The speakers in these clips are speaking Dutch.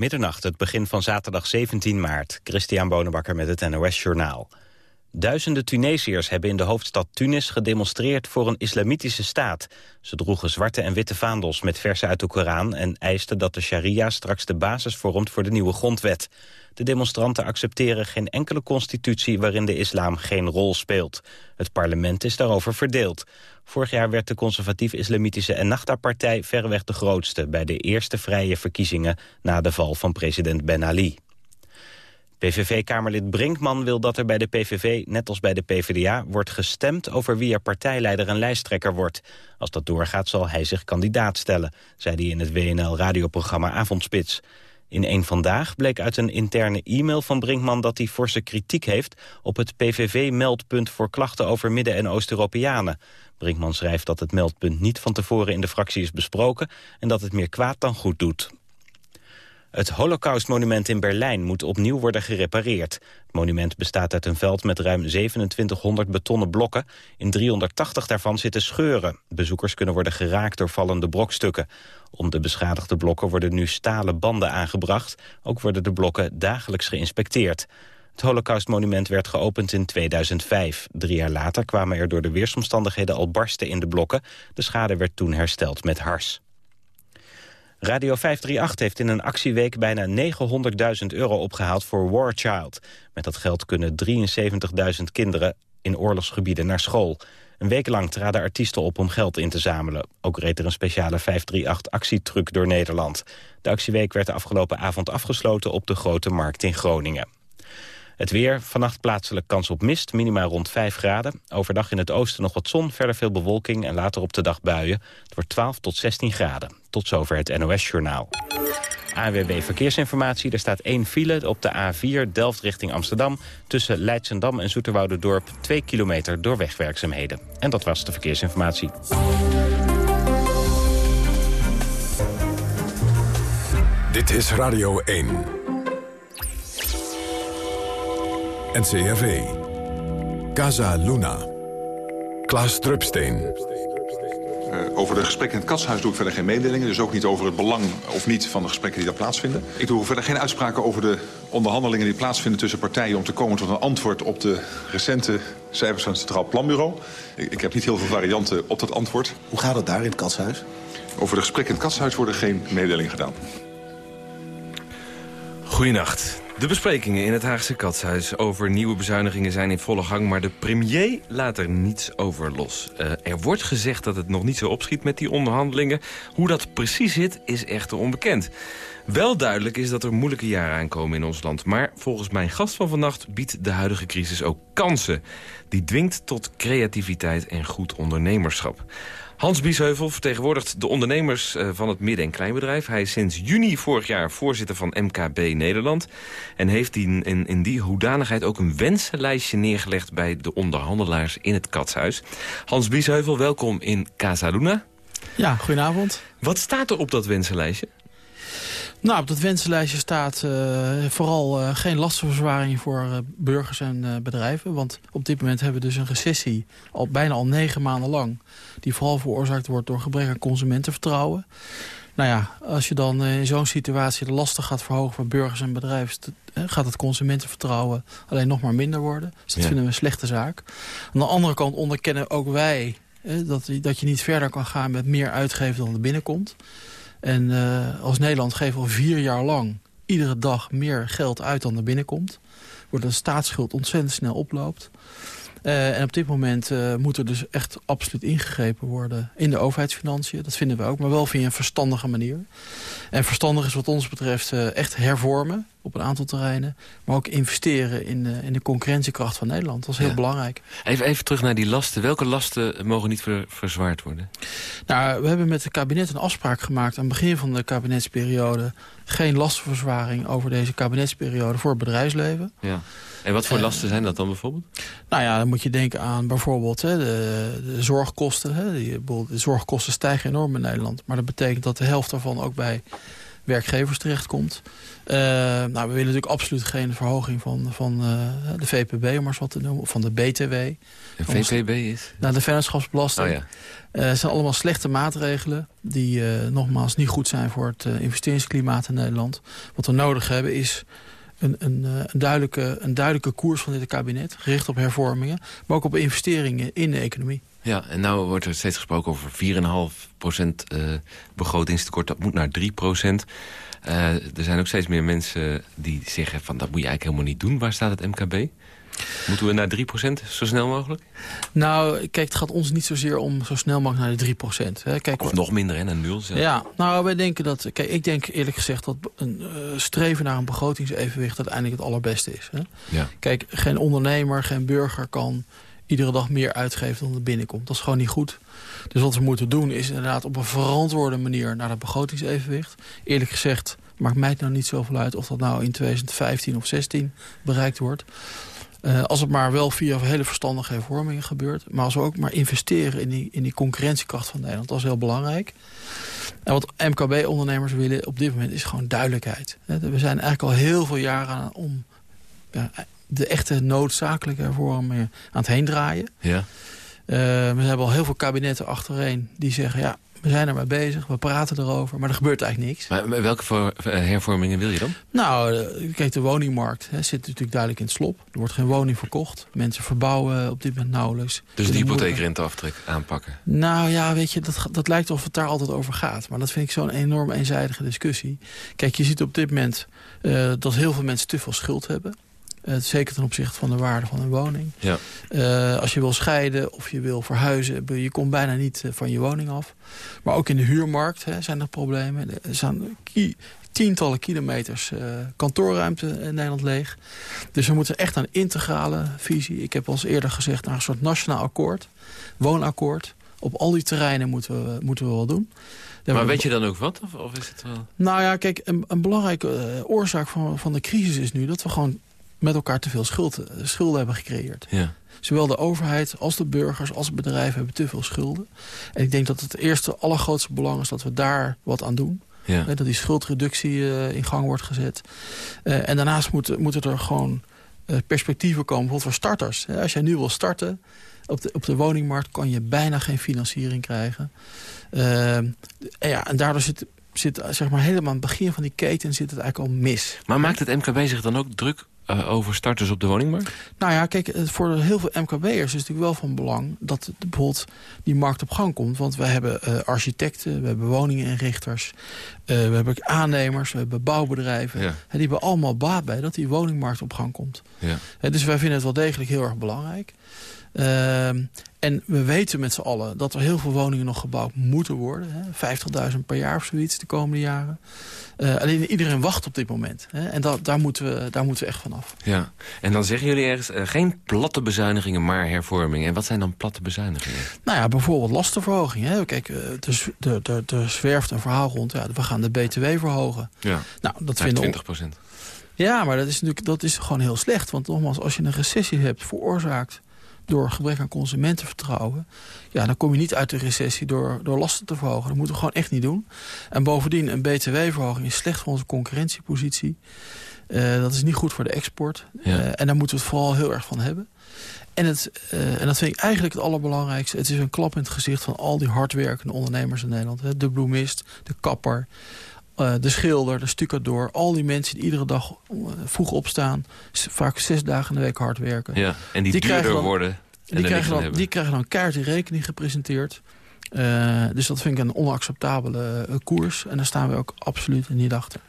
Middernacht, het begin van zaterdag 17 maart. Christian Bonenbakker met het NOS Journaal. Duizenden Tunesiërs hebben in de hoofdstad Tunis gedemonstreerd voor een islamitische staat. Ze droegen zwarte en witte vaandels met versen uit de Koran... en eisten dat de sharia straks de basis vormt voor de nieuwe grondwet. De demonstranten accepteren geen enkele constitutie waarin de islam geen rol speelt. Het parlement is daarover verdeeld. Vorig jaar werd de conservatief-islamitische Ennahda-partij verreweg de grootste... bij de eerste vrije verkiezingen na de val van president Ben Ali. PVV-kamerlid Brinkman wil dat er bij de PVV, net als bij de PvdA... wordt gestemd over wie er partijleider en lijsttrekker wordt. Als dat doorgaat zal hij zich kandidaat stellen... zei hij in het WNL-radioprogramma Avondspits. In een Vandaag bleek uit een interne e-mail van Brinkman... dat hij forse kritiek heeft op het PVV-meldpunt... voor klachten over Midden- en Oost-Europeanen. Brinkman schrijft dat het meldpunt niet van tevoren in de fractie is besproken... en dat het meer kwaad dan goed doet. Het Holocaustmonument in Berlijn moet opnieuw worden gerepareerd. Het monument bestaat uit een veld met ruim 2700 betonnen blokken. In 380 daarvan zitten scheuren. Bezoekers kunnen worden geraakt door vallende brokstukken. Om de beschadigde blokken worden nu stalen banden aangebracht. Ook worden de blokken dagelijks geïnspecteerd. Het Holocaustmonument werd geopend in 2005. Drie jaar later kwamen er door de weersomstandigheden al barsten in de blokken. De schade werd toen hersteld met hars. Radio 538 heeft in een actieweek bijna 900.000 euro opgehaald voor War Child. Met dat geld kunnen 73.000 kinderen in oorlogsgebieden naar school. Een week lang traden artiesten op om geld in te zamelen. Ook reed er een speciale 538-actietruck door Nederland. De actieweek werd de afgelopen avond afgesloten op de Grote Markt in Groningen. Het weer, vannacht plaatselijk kans op mist, minima rond 5 graden. Overdag in het oosten nog wat zon, verder veel bewolking en later op de dag buien. Het wordt 12 tot 16 graden. Tot zover het NOS-journaal. AWB Verkeersinformatie. Er staat één file op de A4 Delft richting Amsterdam... tussen Leidsendam en Zoeterwoudendorp 2 kilometer door wegwerkzaamheden. En dat was de verkeersinformatie. Dit is Radio 1. NCRV. Casa Luna. Klaas Drupsteen. Uh, over de gesprekken in het katshuis doe ik verder geen mededelingen. Dus ook niet over het belang of niet van de gesprekken die daar plaatsvinden. Ik doe verder geen uitspraken over de onderhandelingen die plaatsvinden tussen partijen... om te komen tot een antwoord op de recente cijfers van het Centraal Planbureau. Ik, ik heb niet heel veel varianten op dat antwoord. Hoe gaat het daar in het katshuis? Over de gesprekken in het katshuis worden geen mededelingen gedaan. Goedenacht. De besprekingen in het Haagse Katshuis over nieuwe bezuinigingen zijn in volle gang... maar de premier laat er niets over los. Uh, er wordt gezegd dat het nog niet zo opschiet met die onderhandelingen. Hoe dat precies zit, is echter onbekend. Wel duidelijk is dat er moeilijke jaren aankomen in ons land. Maar volgens mijn gast van vannacht biedt de huidige crisis ook kansen. Die dwingt tot creativiteit en goed ondernemerschap. Hans Biesheuvel vertegenwoordigt de ondernemers eh, van het midden- en kleinbedrijf. Hij is sinds juni vorig jaar voorzitter van MKB Nederland. En heeft in, in, in die hoedanigheid ook een wensenlijstje neergelegd... bij de onderhandelaars in het Katshuis. Hans Biesheuvel, welkom in Casa Luna. Ja, goedenavond. Wat staat er op dat wensenlijstje? Nou, op dat wensenlijstje staat uh, vooral uh, geen lastenverzwaring voor uh, burgers en bedrijven. Want op dit moment hebben we dus een recessie, al bijna al negen maanden lang... die vooral veroorzaakt wordt door gebrek aan consumentenvertrouwen. Nou ja, als je dan in zo'n situatie de lasten gaat verhogen voor burgers en bedrijven... gaat het consumentenvertrouwen alleen nog maar minder worden. Dus dat ja. vinden we een slechte zaak. Aan de andere kant onderkennen ook wij dat, dat je niet verder kan gaan met meer uitgeven dan er binnenkomt. En uh, als Nederland geven we al vier jaar lang iedere dag meer geld uit dan er binnenkomt. Wordt een staatsschuld ontzettend snel oploopt. Uh, en op dit moment uh, moet er dus echt absoluut ingegrepen worden in de overheidsfinanciën. Dat vinden we ook, maar wel via een verstandige manier. En verstandig is wat ons betreft uh, echt hervormen op een aantal terreinen. Maar ook investeren in, in de concurrentiekracht van Nederland. Dat is heel ja. belangrijk. Even, even terug naar die lasten. Welke lasten mogen niet ver, verzwaard worden? Nou, we hebben met het kabinet een afspraak gemaakt aan het begin van de kabinetsperiode. Geen lastenverzwaring over deze kabinetsperiode voor het bedrijfsleven. Ja. En wat voor lasten zijn dat dan bijvoorbeeld? Nou ja, dan moet je denken aan bijvoorbeeld hè, de, de, zorgkosten. Hè. Die, de zorgkosten stijgen enorm in Nederland. Maar dat betekent dat de helft daarvan ook bij werkgevers terechtkomt. Uh, nou, we willen natuurlijk absoluut geen verhoging van, van uh, de VPB, om maar eens wat te noemen, of van de BTW. De VPB is? Nou, de vennootschapsbelasting. Oh, ja. Uh, het zijn allemaal slechte maatregelen die nogmaals niet goed zijn voor het investeringsklimaat in Nederland. Wat we nodig hebben is een, een, een, duidelijke, een duidelijke koers van dit kabinet, gericht op hervormingen, maar ook op investeringen in de economie. Ja, en nou wordt er steeds gesproken over 4,5% uh, begrotingstekort. Dat moet naar 3%. Uh, er zijn ook steeds meer mensen die zeggen van dat moet je eigenlijk helemaal niet doen. Waar staat het MKB? Moeten we naar 3% zo snel mogelijk? Nou, kijk, het gaat ons niet zozeer om zo snel mogelijk naar de 3%. Hè. Kijk, of nog minder, hè, naar nul. Ja, nou, wij denken dat... Kijk, ik denk eerlijk gezegd dat een uh, streven naar een begrotingsevenwicht uiteindelijk het allerbeste is. Hè. Ja. Kijk, geen ondernemer, geen burger kan iedere dag meer uitgeven dan er binnenkomt. Dat is gewoon niet goed. Dus wat we moeten doen is inderdaad op een verantwoorde manier naar het begrotingsevenwicht. Eerlijk gezegd maakt mij het nou niet zoveel uit of dat nou in 2015 of 16 bereikt wordt. Uh, als het maar wel via hele verstandige hervormingen gebeurt. Maar als we ook maar investeren in die, in die concurrentiekracht van Nederland. Dat is heel belangrijk. En wat MKB-ondernemers willen op dit moment is gewoon duidelijkheid. We zijn eigenlijk al heel veel jaren aan om ja, de echte noodzakelijke hervormingen aan het heen draaien. Ja. Uh, we hebben al heel veel kabinetten achtereen die zeggen... ja, we zijn er maar bezig, we praten erover, maar er gebeurt eigenlijk niks. Maar welke voor, uh, hervormingen wil je dan? Nou, uh, kijk, de woningmarkt hè, zit natuurlijk duidelijk in het slop. Er wordt geen woning verkocht. Mensen verbouwen op dit moment nauwelijks. Dus de hypotheekrenteaftrek aanpakken? Nou ja, weet je, dat, dat lijkt of het daar altijd over gaat. Maar dat vind ik zo'n enorm eenzijdige discussie. Kijk, je ziet op dit moment uh, dat heel veel mensen te veel schuld hebben. Uh, zeker ten opzichte van de waarde van een woning. Ja. Uh, als je wil scheiden of je wil verhuizen... je komt bijna niet van je woning af. Maar ook in de huurmarkt hè, zijn er problemen. Er zijn tientallen kilometers kantoorruimte in Nederland leeg. Dus we moeten echt een integrale visie. Ik heb al eens eerder gezegd naar een soort nationaal akkoord. Woonakkoord. Op al die terreinen moeten we, moeten we wel doen. Maar weet je dan ook wat? Of, of is het wel... Nou ja, kijk, een, een belangrijke oorzaak van, van de crisis is nu... dat we gewoon met elkaar te veel schuld, schulden hebben gecreëerd. Ja. Zowel de overheid als de burgers als bedrijven hebben te veel schulden. En ik denk dat het eerste allergrootste belang is dat we daar wat aan doen. Ja. Dat die schuldreductie uh, in gang wordt gezet. Uh, en daarnaast moeten, moeten er gewoon perspectieven komen, bijvoorbeeld voor starters. Als jij nu wil starten op de, op de woningmarkt... kan je bijna geen financiering krijgen. en, ja, en daardoor zit, zit zeg maar, helemaal aan het begin van die keten zit het eigenlijk al mis. Maar maakt het MKB zich dan ook druk uh, over starters op de woningmarkt? Nou ja, kijk, voor heel veel MKB'ers is het natuurlijk wel van belang... dat bijvoorbeeld die markt op gang komt. Want we hebben uh, architecten, we hebben woninginrichters... Uh, we hebben aannemers, we hebben bouwbedrijven. Ja. Die hebben allemaal baat bij dat die woningmarkt op gang komt. Ja. dus wij vinden het wel degelijk heel erg belangrijk. Uh, en we weten met z'n allen dat er heel veel woningen nog gebouwd moeten worden. 50.000 per jaar of zoiets de komende jaren. Uh, alleen iedereen wacht op dit moment. Hè? En dat, daar, moeten we, daar moeten we echt vanaf. Ja, en dan zeggen jullie ergens uh, geen platte bezuinigingen, maar hervormingen. En wat zijn dan platte bezuinigingen? Nou ja, bijvoorbeeld lastenverhoging. Hè? Kijk, er, er zwerft een verhaal rond. Ja, we gaan de BTW verhogen. Ja, nou, dat Naar vinden 20 procent. Ja, maar dat is natuurlijk dat is gewoon heel slecht. Want nogmaals, als je een recessie hebt veroorzaakt door gebrek aan consumentenvertrouwen... ja, dan kom je niet uit de recessie door, door lasten te verhogen. Dat moeten we gewoon echt niet doen. En bovendien, een btw-verhoging is slecht voor onze concurrentiepositie. Uh, dat is niet goed voor de export. Ja. Uh, en daar moeten we het vooral heel erg van hebben. En, het, uh, en dat vind ik eigenlijk het allerbelangrijkste. Het is een klap in het gezicht van al die hardwerkende ondernemers in Nederland. Hè. De bloemist, de kapper, uh, de schilder, de stucador. Al die mensen die iedere dag vroeg opstaan. Vaak zes dagen in de week hard werken. Ja, en die, die duurder dan, worden. Die krijgen, dan, die krijgen dan kaart in rekening gepresenteerd. Uh, dus dat vind ik een onacceptabele uh, koers. En daar staan we ook absoluut niet achter.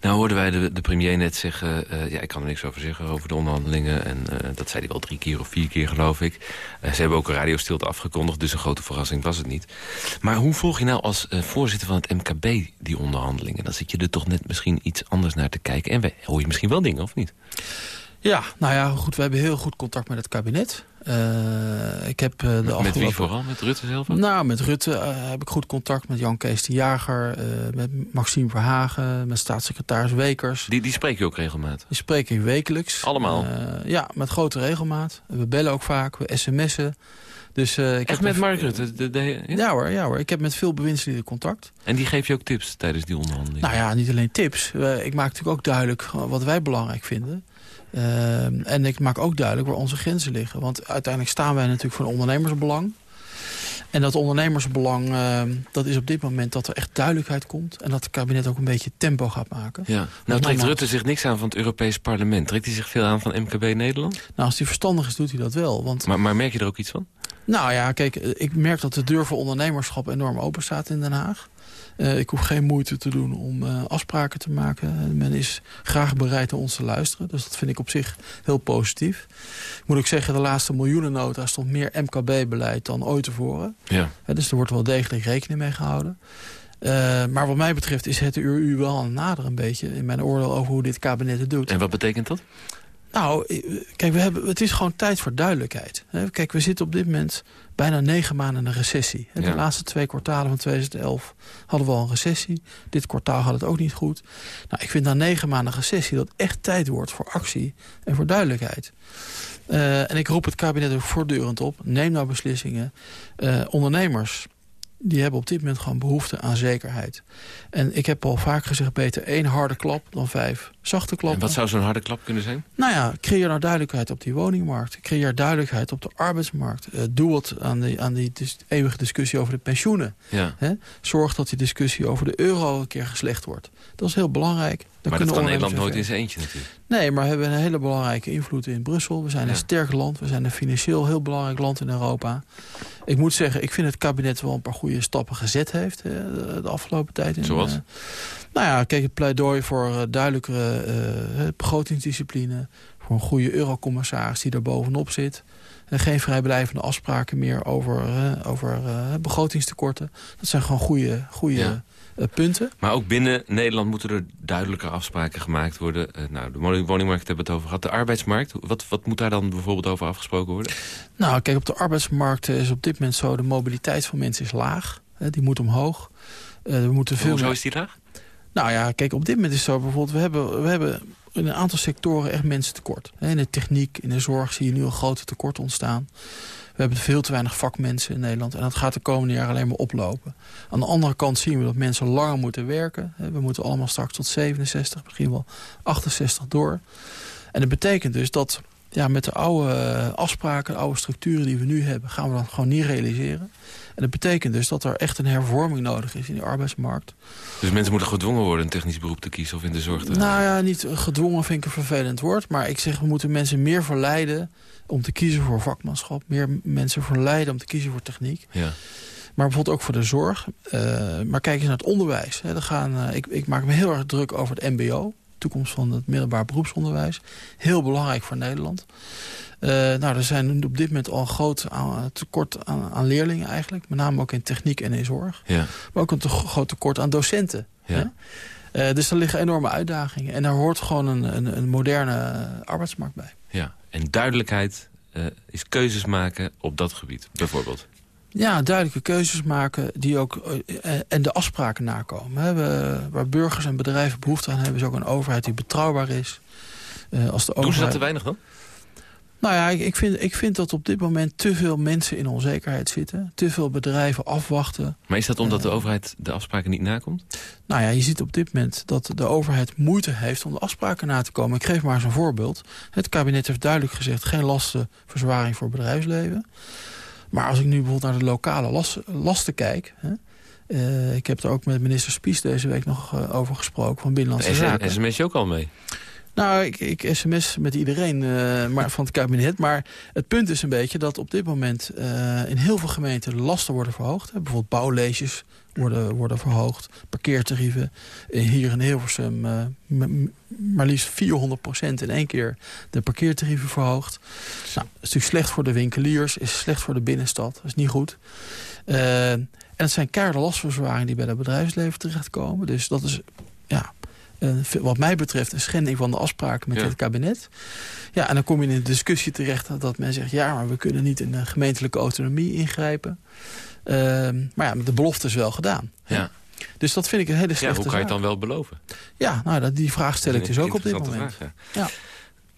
Nou hoorden wij de, de premier net zeggen... Uh, ja, ik kan er niks over zeggen over de onderhandelingen. En dat zei hij wel drie keer of vier keer, geloof ik. ze hebben ook een radiostilte afgekondigd, dus een grote verrassing was het niet. Maar hoe volg je nou als voorzitter van het MKB die onderhandelingen? Dan zit je er toch net misschien iets anders naar te kijken. En hoor je misschien wel dingen, of niet? Ja, nou ja, goed, we hebben heel goed contact met het kabinet. Uh, ik heb, uh, de met, afgelopen... wie vooral? Met Rutte zelf? Nou, met Rutte uh, heb ik goed contact met Jan Kees de Jager... met Maxime Verhagen, met staatssecretaris Wekers. Die, die spreek je ook regelmatig? Die spreek ik wekelijks. Allemaal? ja, met grote regelmaat. We bellen ook vaak, we sms'en. Dus, uh, ik Echt heb met Mark Rutte? De, de, ja? ja? hoor, ja hoor, ik heb met veel bewindslieden contact. En die geef je ook tips tijdens die onderhandelingen? Nou ja, niet alleen tips. Uh, ik maak natuurlijk ook duidelijk wat wij belangrijk vinden. Uh, en ik maak ook duidelijk waar onze grenzen liggen. Want uiteindelijk staan wij natuurlijk voor een ondernemersbelang. En dat ondernemersbelang, uh, dat is op dit moment dat er echt duidelijkheid komt. En dat het kabinet ook een beetje tempo gaat maken. Ja. Nou trekt Rutte zich niks aan van het Europees parlement. Trekt hij zich veel aan van MKB Nederland? Nou, als hij verstandig is, doet hij dat wel. Want... Maar, maar merk je er ook iets van? Nou ja, kijk, ik merk dat de deur voor ondernemerschap enorm open staat in Den Haag. Uh, ik hoef geen moeite te doen om uh, afspraken te maken. Men is graag bereid om ons te luisteren. Dus dat vind ik op zich heel positief. Moet ik zeggen, de laatste miljoenennota stond meer MKB-beleid dan ooit tevoren. Ja. Uh, dus er wordt wel degelijk rekening mee gehouden. maar wat mij betreft is het uur u wel aan naderen een beetje... in mijn oordeel over hoe dit kabinet het doet. En wat betekent dat? Nou, kijk, we hebben, het is gewoon tijd voor duidelijkheid. Kijk, we zitten op dit moment bijna negen maanden een recessie. De Ja. laatste twee kwartalen van 2011 hadden we al een recessie. Dit kwartaal had het ook niet goed. Nou, ik vind na negen maanden recessie dat echt tijd wordt voor actie en voor duidelijkheid. Uh, en ik roep het kabinet ook voortdurend op. Neem nou beslissingen. Uh, ondernemers, die hebben op dit moment gewoon behoefte aan zekerheid. En ik heb al vaak gezegd, beter één harde klap dan vijf zachte klappen. En wat zou zo'n harde klap kunnen zijn? Nou ja, creëer nou duidelijkheid op die woningmarkt. Creëer duidelijkheid op de arbeidsmarkt. Uh, doe wat aan die, aan die eeuwige discussie over de pensioenen. Ja. Hè? Zorg dat die discussie over de euro een keer geslecht wordt. Dat is heel belangrijk. Maar dat kan Nederland nooit in zijn eentje natuurlijk. Nee, maar we hebben een hele belangrijke invloed in Brussel. We zijn Ja. een sterk land. We zijn een financieel heel belangrijk land in Europa. Ik moet zeggen, ik vind het kabinet wel een paar goede stappen gezet heeft eh, de, de afgelopen tijd. In, Zoals? eh, nou ja, kijk, het pleidooi voor eh, duidelijkere begrotingsdiscipline. Voor een goede eurocommissaris die daar bovenop zit. En geen vrijblijvende afspraken meer over, over begrotingstekorten. Dat zijn gewoon goede, goede Ja. Eh, punten. Maar ook binnen Nederland moeten er duidelijker afspraken gemaakt worden. Eh, nou, de woning- woningmarkt hebben we het over gehad. De arbeidsmarkt, wat, wat moet daar dan bijvoorbeeld over afgesproken worden? Nou, kijk, op de arbeidsmarkt is op dit moment zo... de mobiliteit van mensen is laag. Die moet omhoog. Eh, we moeten veel Hoezo is die laag? Nou ja, kijk, op dit moment is het zo bijvoorbeeld... we hebben, we hebben in een aantal sectoren echt mensen tekort. In de techniek, in de zorg zie je nu een grote tekort ontstaan. We hebben veel te weinig vakmensen in Nederland. En dat gaat de komende jaren alleen maar oplopen. Aan de andere kant zien we dat mensen langer moeten werken. We moeten allemaal straks tot 67, misschien wel 68 door. En dat betekent dus dat ja, met de oude eh, afspraken, de oude structuren die we nu hebben... gaan we dat gewoon niet realiseren. En dat betekent dus dat er echt een hervorming nodig is in die arbeidsmarkt. Dus mensen moeten gedwongen worden een technisch beroep te kiezen of in de zorg te Nou ja, niet gedwongen vind ik een vervelend woord. Maar ik zeg, we moeten mensen meer verleiden om te kiezen voor vakmanschap. Meer mensen verleiden om te kiezen voor techniek. Ja. Maar bijvoorbeeld ook voor de zorg. Uh, maar kijk eens naar het onderwijs. Hè. Er gaan, uh, ik, ik maak me heel erg druk over het mbo. Toekomst van het middelbaar beroepsonderwijs. Heel belangrijk voor Nederland. Uh, nou, er zijn op dit moment al een groot aan, tekort aan, aan, leerlingen eigenlijk. Met name ook in techniek en in zorg. Ja. Maar ook een te groot tekort aan docenten. Ja. Uh, dus er liggen enorme uitdagingen. En daar hoort gewoon een, een, een moderne arbeidsmarkt bij. Ja, en duidelijkheid uh, is keuzes maken op dat gebied, bijvoorbeeld. Ja, duidelijke keuzes maken die ook, uh, en de afspraken nakomen. We waar burgers en bedrijven behoefte aan hebben... is ook een overheid die betrouwbaar is. Uh, als de overheid... Doen ze dat te weinig dan? Nou ja, ik, vind, ik vind dat op dit moment te veel mensen in onzekerheid zitten. Te veel bedrijven afwachten. Maar is dat omdat de overheid de afspraken niet nakomt? Nou ja, je ziet op dit moment dat de overheid moeite heeft om de afspraken na te komen. Ik geef maar eens een voorbeeld. Het kabinet heeft duidelijk gezegd geen lastenverzwaring voor bedrijfsleven. Maar als ik nu bijvoorbeeld naar de lokale lasten, lasten kijk... Hè, uh, ik heb er ook met minister Spies deze week nog uh, over gesproken van Binnenlandse en, Zaken. sms je ook al mee? Nou, ik, ik sms met iedereen uh, maar van het kabinet. Maar het punt is een beetje dat op dit moment uh, in heel veel gemeenten lasten worden verhoogd. Bijvoorbeeld bouwleesjes worden, worden verhoogd. Parkeertarieven. Hier in Hilversum uh, maar liefst 400% in één keer de parkeertarieven verhoogd. Nou, dat is natuurlijk slecht voor de winkeliers. Is slecht voor de binnenstad. Dat is niet goed. en het zijn keiharde die bij het bedrijfsleven terechtkomen. Dus dat is ja, wat mij betreft een schending van de afspraken met het kabinet. Ja, en dan kom je in een discussie terecht dat, dat men zegt... ja, maar we kunnen niet in de gemeentelijke autonomie ingrijpen. Ehm, maar ja, de belofte is wel gedaan. Ja. Dus dat vind ik een hele slechte Ja, hoe kan je het dan wel beloven? Ja, nou, dat, die vraag stel ik dus ook op dit moment. Vraag, ja.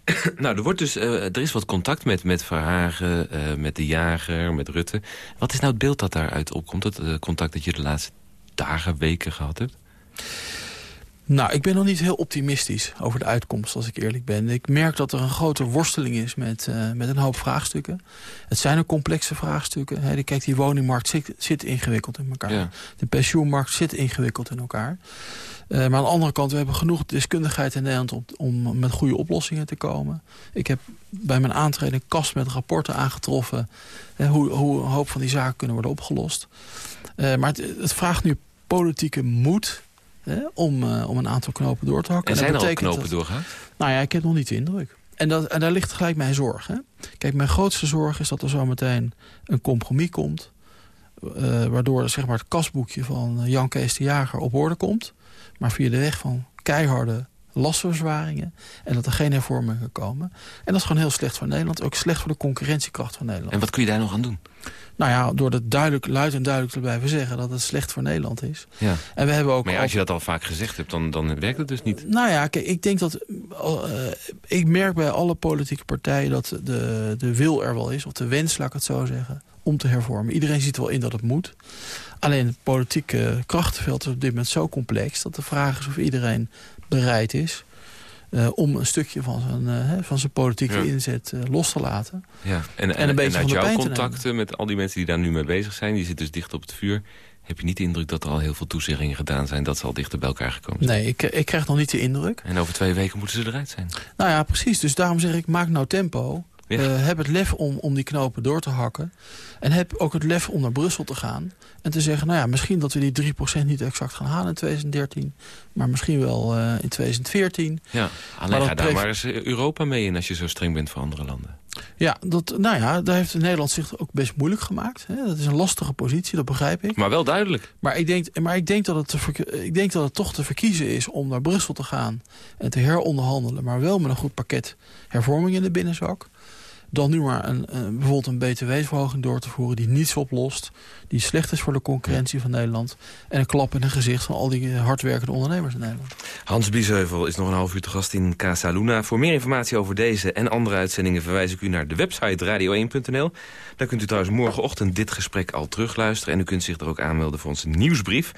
nou, er, wordt dus, uh, er is wat contact met, met Verhagen, uh, met de jager, met Rutte. Wat is nou het beeld dat daaruit opkomt? Het uh, contact dat je de laatste dagen, weken gehad hebt? Nou, ik ben nog niet heel optimistisch over de uitkomst, als ik eerlijk ben. Ik merk dat er een grote worsteling is met, uh, met een hoop vraagstukken. Het zijn ook complexe vraagstukken. Kijk, die woningmarkt zit, zit ingewikkeld in elkaar. De pensioenmarkt zit ingewikkeld in elkaar. Uh, maar aan de andere kant, we hebben genoeg deskundigheid in Nederland... Om, om met goede oplossingen te komen. Ik heb bij mijn aantreden een kast met rapporten aangetroffen... hoe, hoe een hoop van die zaken kunnen worden opgelost. Uh, maar het, het vraagt nu politieke moed om, uh, om een aantal knopen door te hakken. En, zijn er al knopen dat? Nou ja, ik heb nog niet de indruk. En, dat, en daar ligt gelijk mijn zorg. Hè? Kijk, mijn grootste zorg is dat er zometeen een compromis komt... Uh, waardoor zeg maar, het kasboekje van Jan Kees de Jager op orde komt... maar via de weg van keiharde lastverzwaringen... en dat er geen hervormingen komen. En dat is gewoon heel slecht voor Nederland. Ook slecht voor de concurrentiekracht van Nederland. En wat kun je daar nog aan doen? Nou ja, door het duidelijk, luid en duidelijk te blijven zeggen dat het slecht voor Nederland is. Ja. En we hebben ook maar als je dat al vaak gezegd hebt, dan, dan werkt het dus niet. Nou ja, kijk, ik denk dat... Uh, ik merk bij alle politieke partijen dat de, de wil er wel is, of de wens, laat ik het zo zeggen, om te hervormen. Iedereen ziet wel in dat het moet. Alleen het politieke krachtenveld is op dit moment zo complex... dat de vraag is of iedereen bereid is uh, om een stukje van zijn, uh, van zijn politieke inzet uh, los te laten. Ja. En, en, en een beetje en jouw contacten met al die mensen die daar nu mee bezig zijn... die zitten dus dicht op het vuur... heb je niet de indruk dat er al heel veel toezeggingen gedaan zijn... dat ze al dichter bij elkaar gekomen zijn? Nee, ik, ik krijg nog niet de indruk. En over twee weken moeten ze eruit zijn? Nou ja, precies. Dus daarom zeg ik, maak nou tempo. Ja. Uh, heb het lef om, om die knopen door te hakken. En heb ook het lef om naar Brussel te gaan. En te zeggen, nou ja, misschien dat we die 3% niet exact gaan halen in 2013. Maar misschien wel uh, in 2014. Ja, alleen ga daar maar eens eh, Europa mee in als je zo streng bent voor andere landen. Ja, dat, nou ja, daar heeft Nederland zich ook best moeilijk gemaakt. Hè? Dat is een lastige positie, dat begrijp ik. Maar wel duidelijk. Maar ik denk, maar ik denk, dat, het te, ik denk dat het toch te verkiezen is om naar Brussel te gaan... en te heronderhandelen, maar wel met een goed pakket hervorming in de binnenzak dan nu maar een, een, bijvoorbeeld een btw-verhoging door te voeren... die niets oplost, die slecht is voor de concurrentie van Nederland... en een klap in het gezicht van al die hardwerkende ondernemers in Nederland. Hans Biesheuvel is nog een half uur te gast in Casa Luna. Voor meer informatie over deze en andere uitzendingen... verwijs ik u naar de website radio1.nl. Daar kunt u trouwens morgenochtend dit gesprek al terugluisteren... en u kunt zich er ook aanmelden voor onze nieuwsbrief...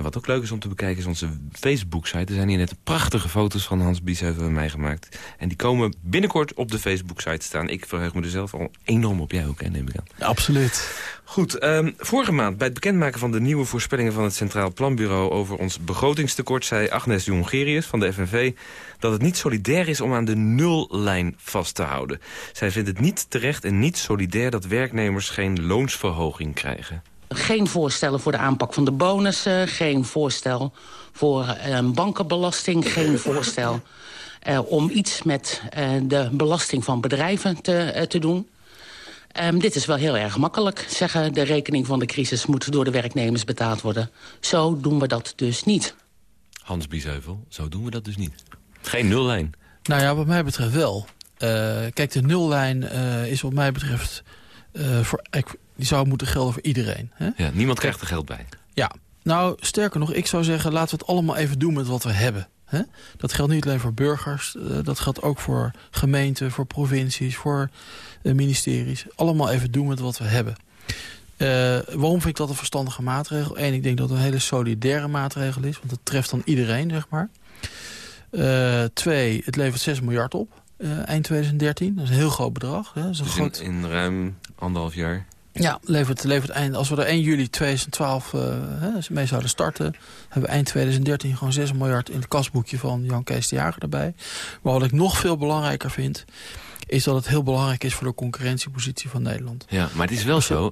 En wat ook leuk is om te bekijken is onze Facebook-site. Er zijn hier net prachtige foto's van Hans Biesheuvel en mij gemaakt. En die komen binnenkort op de Facebook-site staan. Ik verheug me er zelf al enorm op. Jij ook, hè, neem ik aan. absoluut. Goed, um, vorige maand bij het bekendmaken van de nieuwe voorspellingen van het Centraal Planbureau over ons begrotingstekort zei Agnes Jongerius van de FNV dat het niet solidair is om aan de nullijn vast te houden. Zij vindt het niet terecht en niet solidair dat werknemers geen loonsverhoging krijgen. Geen voorstellen voor de aanpak van de bonussen. Geen voorstel voor een eh, bankenbelasting. Geen voorstel uh, om iets met uh, de belasting van bedrijven te, uh, te doen. Um, dit is wel heel erg makkelijk. Zeggen de rekening van de crisis moet door de werknemers betaald worden. Zo doen we dat dus niet. Hans Biesheuvel, zo doen we dat dus niet. Geen nullijn. Nou ja, wat mij betreft wel. kijk, de nullijn is wat mij betreft... voor, die zou moeten gelden voor iedereen. Hè? Ja, niemand krijgt er geld bij. Ja, nou sterker nog, ik zou zeggen laten we het allemaal even doen met wat we hebben. Hè? Dat geldt niet alleen voor burgers, uh, dat geldt ook voor gemeenten, voor provincies, voor uh, ministeries. Allemaal even doen met wat we hebben. Uh, waarom vind ik dat een verstandige maatregel? Eén, ik denk dat het een hele solidaire maatregel is, want het treft dan iedereen, zeg maar. twee, het levert 6 miljard op, eind 2013. Dat is een heel groot bedrag. Hè? Dat is een dus groot... in, in ruim anderhalf jaar? Ja, levert, levert eind, als we er 1 juli 2012 uh, hè, mee zouden starten... hebben we eind 2013 gewoon 6 miljard in het kasboekje van Jan Kees de Jager erbij. Maar wat ik nog veel belangrijker vind... is dat het heel belangrijk is voor de concurrentiepositie van Nederland. Ja, maar het is wel zo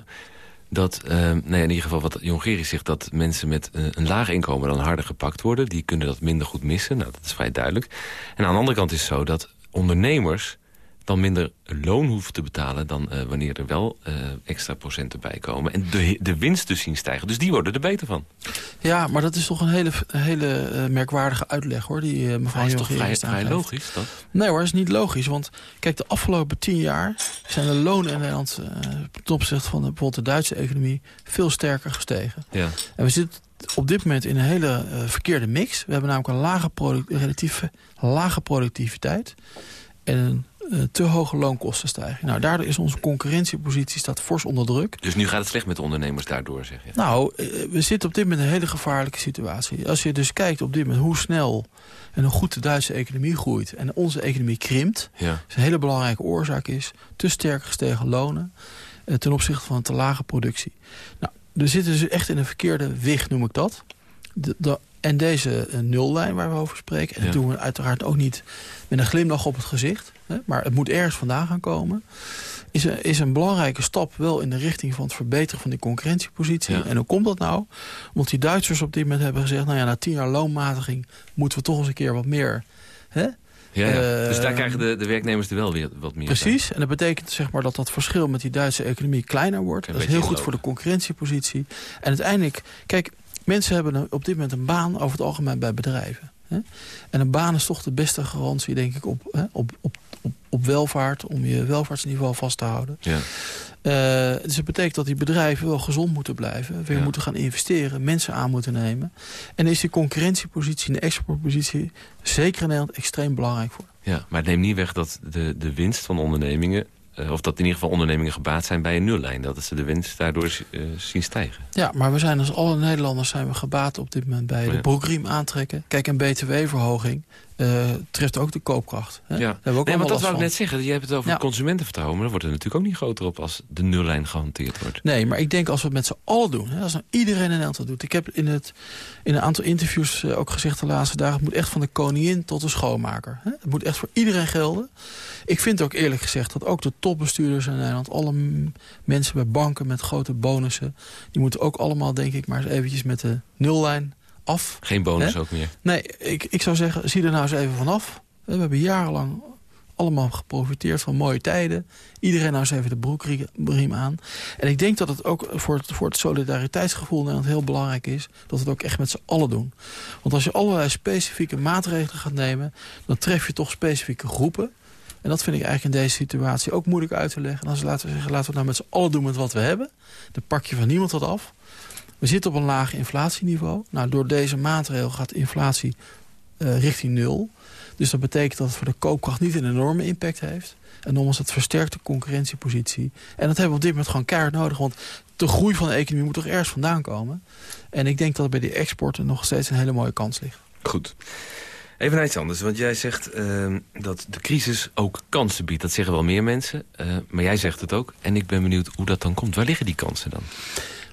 dat, uh, nou ja, in ieder geval wat Jongerius zegt... dat mensen met uh, een laag inkomen dan harder gepakt worden. Die kunnen dat minder goed missen, nou, dat is vrij duidelijk. En aan de andere kant is het zo dat ondernemers dan minder loon hoeven te betalen... dan uh, wanneer er wel uh, extra procenten bij komen. En de, de winst dus zien stijgen. Dus die worden er beter van. Ja, maar dat is toch een hele, hele uh, merkwaardige uitleg, hoor. Die mevrouw is toch vrij, vrij logisch, dat? Nee hoor, dat is niet logisch. Want kijk, de afgelopen tien jaar zijn de lonen in Nederland... ten opzichte van de, bijvoorbeeld de Duitse economie... veel sterker gestegen. Ja. En we zitten op dit moment in een hele verkeerde mix. We hebben namelijk een lage relatief lage productiviteit... en een te hoge loonkostenstijging. Nou, daardoor is onze concurrentiepositie staat fors onder druk. Dus nu gaat het slecht met de ondernemers daardoor, zeg je? Nou, uh, we zitten op dit moment in een hele gevaarlijke situatie. Als je dus kijkt op dit moment hoe snel en hoe goed de Duitse economie groeit... en onze economie krimpt, ja. is een hele belangrijke oorzaak is... te sterk gestegen lonen uh, ten opzichte van een te lage productie. Nou, we zitten dus echt in een verkeerde wig, noem ik dat. De, de, en deze nullijn waar we over spreken... en ja. dat doen we uiteraard ook niet met een glimlach op het gezicht... Maar het moet ergens vandaan gaan komen... Is een, is een belangrijke stap wel in de richting van het verbeteren van die concurrentiepositie. Ja. En hoe komt dat nou? Omdat die Duitsers op dit moment hebben gezegd... nou ja, na tien jaar loonmatiging moeten we toch eens een keer wat meer... Hè? Ja, ja. Uh, dus daar krijgen de, de werknemers er wel weer wat meer Precies, en dat betekent zeg maar, dat dat verschil met die Duitse economie kleiner wordt. Een dat is heel goed voor de concurrentiepositie. En uiteindelijk, kijk, mensen hebben op dit moment een baan over het algemeen bij bedrijven. Hè? En een baan is toch de beste garantie, denk ik, op, hè, op, op, op, op welvaart... om je welvaartsniveau vast te houden. Ja. Uh, dus het betekent dat die bedrijven wel gezond moeten blijven. Weer Ja. moeten gaan investeren, mensen aan moeten nemen. En is die concurrentiepositie, de exportpositie... zeker in Nederland extreem belangrijk voor. Ja, maar het neemt niet weg dat de, de winst van ondernemingen... Uh, of dat in ieder geval ondernemingen gebaat zijn bij een nullijn. Dat ze de winst daardoor uh, zien stijgen. Ja, maar we zijn als alle Nederlanders zijn we gebaat op dit moment bij Ja. de broekriem aantrekken. Kijk, een btw-verhoging uh, treft ook de koopkracht. Hè? Ja. hebben we ook Nee, want dat wou ik net zeggen. Je hebt het over Ja. consumentenvertrouwen. Maar dat wordt er natuurlijk ook niet groter op als de nullijn gehanteerd wordt. Nee, maar ik denk als we het met z'n allen doen. Hè, als nou iedereen in Nederland dat doet. Ik heb in, het, in een aantal interviews eh, ook gezegd de laatste dagen... het moet echt van de koningin tot de schoonmaker. Hè? Het moet echt voor iedereen gelden. Ik vind ook eerlijk gezegd dat ook de topbestuurders in Nederland... alle mensen bij banken met grote bonussen... die moeten ook allemaal, denk ik, maar eens eventjes met de nullijn af. Geen bonus ook meer. Nee, ik, ik zou zeggen, zie er nou eens even vanaf. We hebben jarenlang allemaal geprofiteerd van mooie tijden. Iedereen nou eens even de broekriem aan. En ik denk dat het ook voor het, voor het solidariteitsgevoel in Nederland heel belangrijk is... dat we het ook echt met z'n allen doen. Want als je allerlei specifieke maatregelen gaat nemen... dan tref je toch specifieke groepen. En dat vind ik eigenlijk in deze situatie ook moeilijk uit te leggen. En als laten we zeggen, laten we het nou met z'n allen doen met wat we hebben. Dan pak je van niemand wat af. We zitten op een laag inflatieniveau. Nou, door deze maatregel gaat inflatie uh, richting nul. Dus dat betekent dat het voor de koopkracht niet een enorme impact heeft. En nogmaals, het versterkt de concurrentiepositie. En dat hebben we op dit moment gewoon keihard nodig. Want de groei van de economie moet toch ergens vandaan komen. En ik denk dat er bij die exporten nog steeds een hele mooie kans ligt. Goed. Even naar iets anders, want jij zegt uh, dat de crisis ook kansen biedt. Dat zeggen wel meer mensen, uh, maar jij zegt het ook. En ik ben benieuwd hoe dat dan komt. Waar liggen die kansen dan?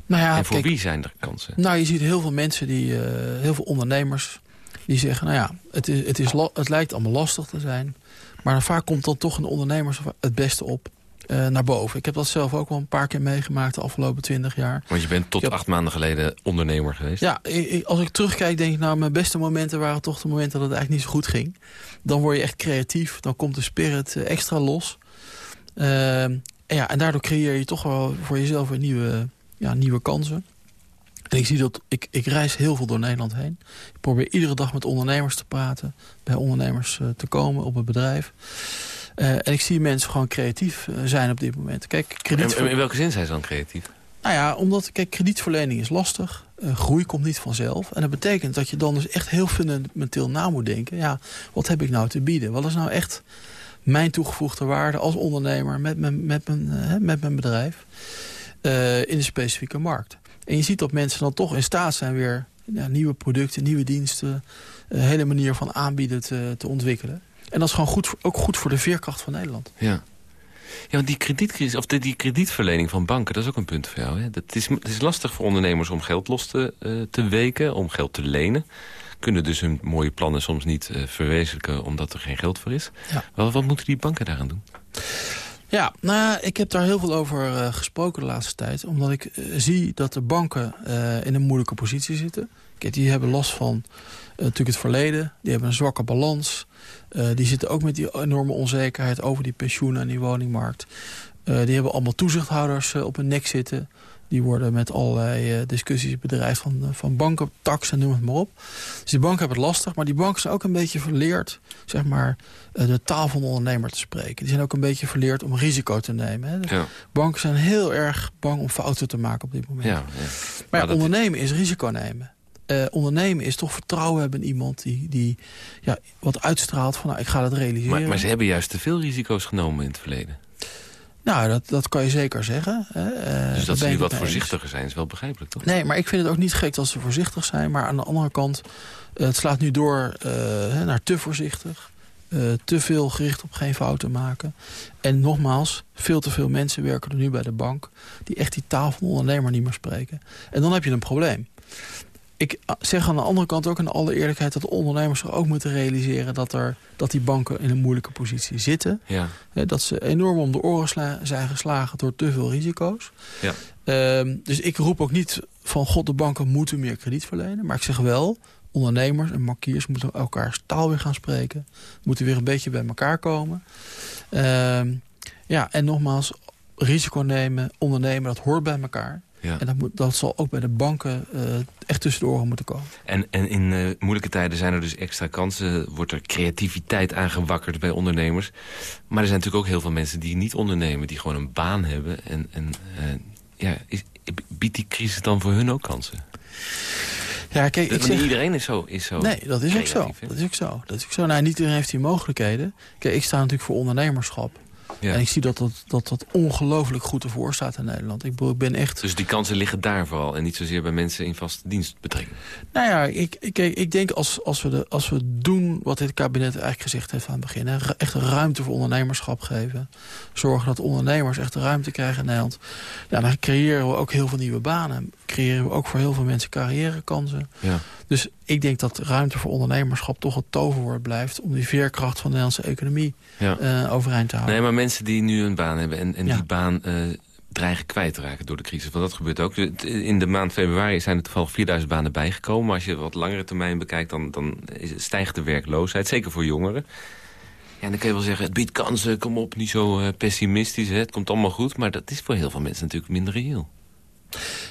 Nou ja, en voor kijk, wie zijn er kansen? Nou, je ziet heel veel mensen, die, uh, heel veel ondernemers... die zeggen, nou ja, het, is, het, is, het lijkt allemaal lastig te zijn... maar vaak komt dan toch een ondernemers het beste op. Uh, naar boven. Ik heb dat zelf ook wel een paar keer meegemaakt de afgelopen twintig jaar. Want je bent tot heb... acht maanden geleden ondernemer geweest. Ja, ik, als ik terugkijk denk ik... nou, mijn beste momenten waren toch de momenten dat het eigenlijk niet zo goed ging. Dan word je echt creatief. Dan komt de spirit uh, extra los. Uh, en, ja, en daardoor creëer je toch wel voor jezelf weer nieuwe, ja, nieuwe kansen. En ik zie dat ik, ik reis heel veel door Nederland heen. Ik probeer iedere dag met ondernemers te praten. Bij ondernemers uh, te komen op het bedrijf. Uh, en ik zie mensen gewoon creatief uh, zijn op dit moment. Kijk, krediet... in, in welke zin zijn ze dan creatief? Nou ja, omdat kijk, kredietverlening is lastig. Uh, groei komt niet vanzelf. En dat betekent dat je dan dus echt heel fundamenteel na moet denken. Ja, wat heb ik nou te bieden? Wat is nou echt mijn toegevoegde waarde als ondernemer met mijn, met mijn, met mijn bedrijf in de specifieke markt? En je ziet dat mensen dan toch in staat zijn weer ja, nieuwe producten, nieuwe diensten, een hele manier van aanbieden te, te ontwikkelen. En dat is gewoon goed, ook goed voor de veerkracht van Nederland. Ja. Ja, want die kredietcrisis, of die, die kredietverlening van banken, dat is ook een punt voor jou. Hè? Dat is, het is lastig voor ondernemers om geld los te, uh, te weken, om geld te lenen. Kunnen dus hun mooie plannen soms niet uh, verwezenlijken omdat er geen geld voor is. Ja. Wel, wat moeten die banken daaraan doen? Ja, nou ik heb daar heel veel over uh, gesproken de laatste tijd. Omdat ik uh, zie dat de banken uh, in een moeilijke positie zitten. Kijk, die hebben last van natuurlijk het verleden. Die hebben een zwakke balans. die zitten ook met die enorme onzekerheid over die pensioenen en die woningmarkt. die hebben allemaal toezichthouders op hun nek zitten. Die worden met allerlei uh, discussies bedrijf van, uh, van banken, tax en noem het maar op. Dus die banken hebben het lastig. Maar die banken zijn ook een beetje verleerd zeg maar, uh, de taal van de ondernemer te spreken. Die zijn ook een beetje verleerd om risico te nemen. Hè. Ja. Banken zijn heel erg bang om fouten te maken op dit moment. Ja, ja. Maar, maar ondernemen is risico nemen. ondernemen is toch vertrouwen hebben in iemand die, die ja, wat uitstraalt van nou, ik ga dat realiseren. Maar, maar ze hebben juist te veel risico's genomen in het verleden. Nou, dat, dat kan je zeker zeggen. Uh, dus dat ze nu wat voorzichtiger zijn, is wel begrijpelijk, toch? Nee, maar ik vind het ook niet gek dat ze voorzichtig zijn. Maar aan de andere kant, uh, het slaat nu door uh, naar te voorzichtig. te veel gericht op geen fouten maken. En nogmaals, veel te veel mensen werken er nu bij de bank... die echt die taal van de ondernemer niet meer spreken. En dan heb je een probleem ik zeg aan de andere kant ook in alle eerlijkheid... dat de ondernemers zich ook moeten realiseren... dat, er, dat die banken in een moeilijke positie zitten. Ja. dat ze enorm om de oren zijn geslagen door te veel risico's. Ja. Um, dus ik roep ook niet van... god, de banken moeten meer krediet verlenen. Maar ik zeg wel, ondernemers en markiers moeten elkaar taal weer gaan spreken. Moeten weer een beetje bij elkaar komen. Um, ja, en nogmaals, risico nemen, ondernemen, dat hoort bij elkaar. Ja. En dat, moet, dat zal ook bij de banken uh, echt tussen de oren moeten komen. En, en in uh, moeilijke tijden zijn er dus extra kansen. Wordt er creativiteit aangewakkerd bij ondernemers. Maar er zijn natuurlijk ook heel veel mensen die niet ondernemen. Die gewoon een baan hebben. En, en uh, ja, is, biedt die crisis dan voor hun ook kansen? Ja, kijk, ik zeg... iedereen is zo, is zo Nee, dat is ook zo. Dat is ook zo. Dat is ook zo. Nou, niet iedereen heeft die mogelijkheden. Kijk, ik sta natuurlijk voor ondernemerschap. En ik zie dat dat, dat, dat ongelooflijk goed ervoor staat in Nederland. Ik, ben echt... Dus die kansen liggen daar vooral en niet zozeer bij mensen in vaste dienstbetrekking? Nou ja, ik, ik, ik denk als, als, we de, als we doen wat dit kabinet eigenlijk gezegd heeft aan het begin... Hè, echt ruimte voor ondernemerschap geven. Zorgen dat ondernemers echt ruimte krijgen in Nederland. Ja, dan creëren we ook heel veel nieuwe banen. Creëren we ook voor heel veel mensen carrièrekansen. Ja. Dus ik denk dat ruimte voor ondernemerschap toch het toverwoord blijft... om die veerkracht van de Nederlandse economie ja. uh, overeind te houden. Nee, maar mensen die nu een baan hebben en, en die baan uh, dreigen kwijt te raken door de crisis. Want dat gebeurt ook. In de maand februari zijn er toevallig 4000 banen bijgekomen. Maar als je wat langere termijn bekijkt, dan, dan stijgt de werkloosheid. Zeker voor jongeren. Ja, dan kun je wel zeggen, het biedt kansen, kom op, niet zo uh, pessimistisch. Hè. Het komt allemaal goed, maar dat is voor heel veel mensen natuurlijk minder reëel.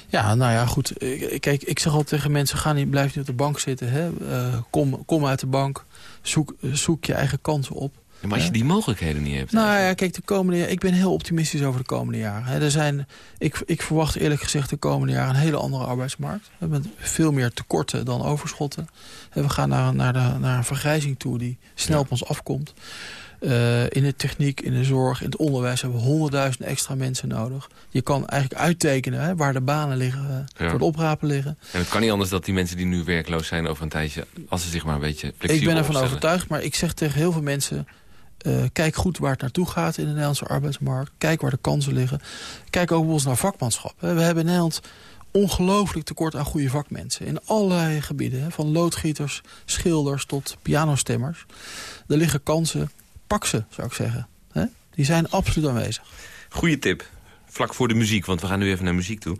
Ja, nou ja, goed. Kijk, ik zeg altijd tegen mensen, ga niet, blijf niet op de bank zitten. Hè. Uh, kom, kom uit de bank, zoek, zoek je eigen kansen op. Ja, maar als je die mogelijkheden niet hebt... Nou ja, kijk, de komende, ik ben heel optimistisch over de komende jaren. Er zijn, ik, ik verwacht eerlijk gezegd de komende jaren een hele andere arbeidsmarkt. We hebben veel meer tekorten dan overschotten. We gaan naar, naar, de, naar een vergrijzing toe die snel op ons afkomt. Uh, in de techniek, in de zorg, in het onderwijs hebben we honderdduizend extra mensen nodig. Je kan eigenlijk uittekenen hè, waar de banen liggen, uh, voor het oprapen liggen. En het kan niet anders dat die mensen die nu werkloos zijn over een tijdje, als ze zich maar een beetje flexibel Ik ben ervan overtuigd, maar ik zeg tegen heel veel mensen... Uh, kijk goed waar het naartoe gaat in de Nederlandse arbeidsmarkt. Kijk waar de kansen liggen. Kijk ook bijvoorbeeld naar vakmanschap. We hebben in Nederland ongelooflijk tekort aan goede vakmensen. In allerlei gebieden. Van loodgieters, schilders tot pianostemmers. Er liggen kansen pak ze, zou ik zeggen. Die zijn absoluut aanwezig. Goeie tip. Vlak voor de muziek, want we gaan nu even naar muziek toe.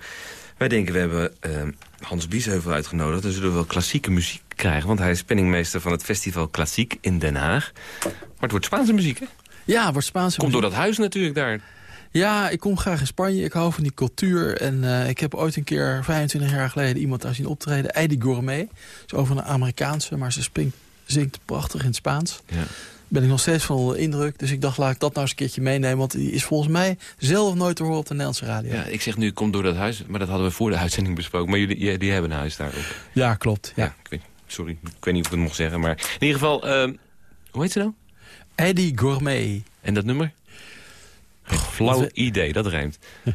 Wij denken, we hebben uh, Hans Biesheuvel uitgenodigd. Dan zullen we wel klassieke muziek krijgen. Want hij is penningmeester van het festival Klassiek in Den Haag. Maar het wordt Spaanse muziek, hè? Ja, het wordt Spaanse Komt muziek. door dat huis natuurlijk daar. Ja, ik kom graag in Spanje. Ik hou van die cultuur. En uh, ik heb ooit een keer, 25 jaar geleden, iemand daar zien optreden. Eddie Gourmet. is over een Amerikaanse, maar ze springt, zingt prachtig in het Spaans. Ja ben ik nog steeds van onder indruk. Dus ik dacht, laat ik dat nou eens een keertje meenemen. Want die is volgens mij zelf nooit te horen op de Nederlandse radio. Ja, ik zeg nu, kom door dat huis. Maar dat hadden we voor de uitzending besproken. Maar jullie die hebben een huis daar ook. Ja, klopt. Ja. ik weet, sorry, ik weet niet of ik het mag zeggen. Maar in ieder geval, uh, hoe heet ze nou? Eddie Gourmet. En dat nummer? Geen flauw idee, dat rijmt.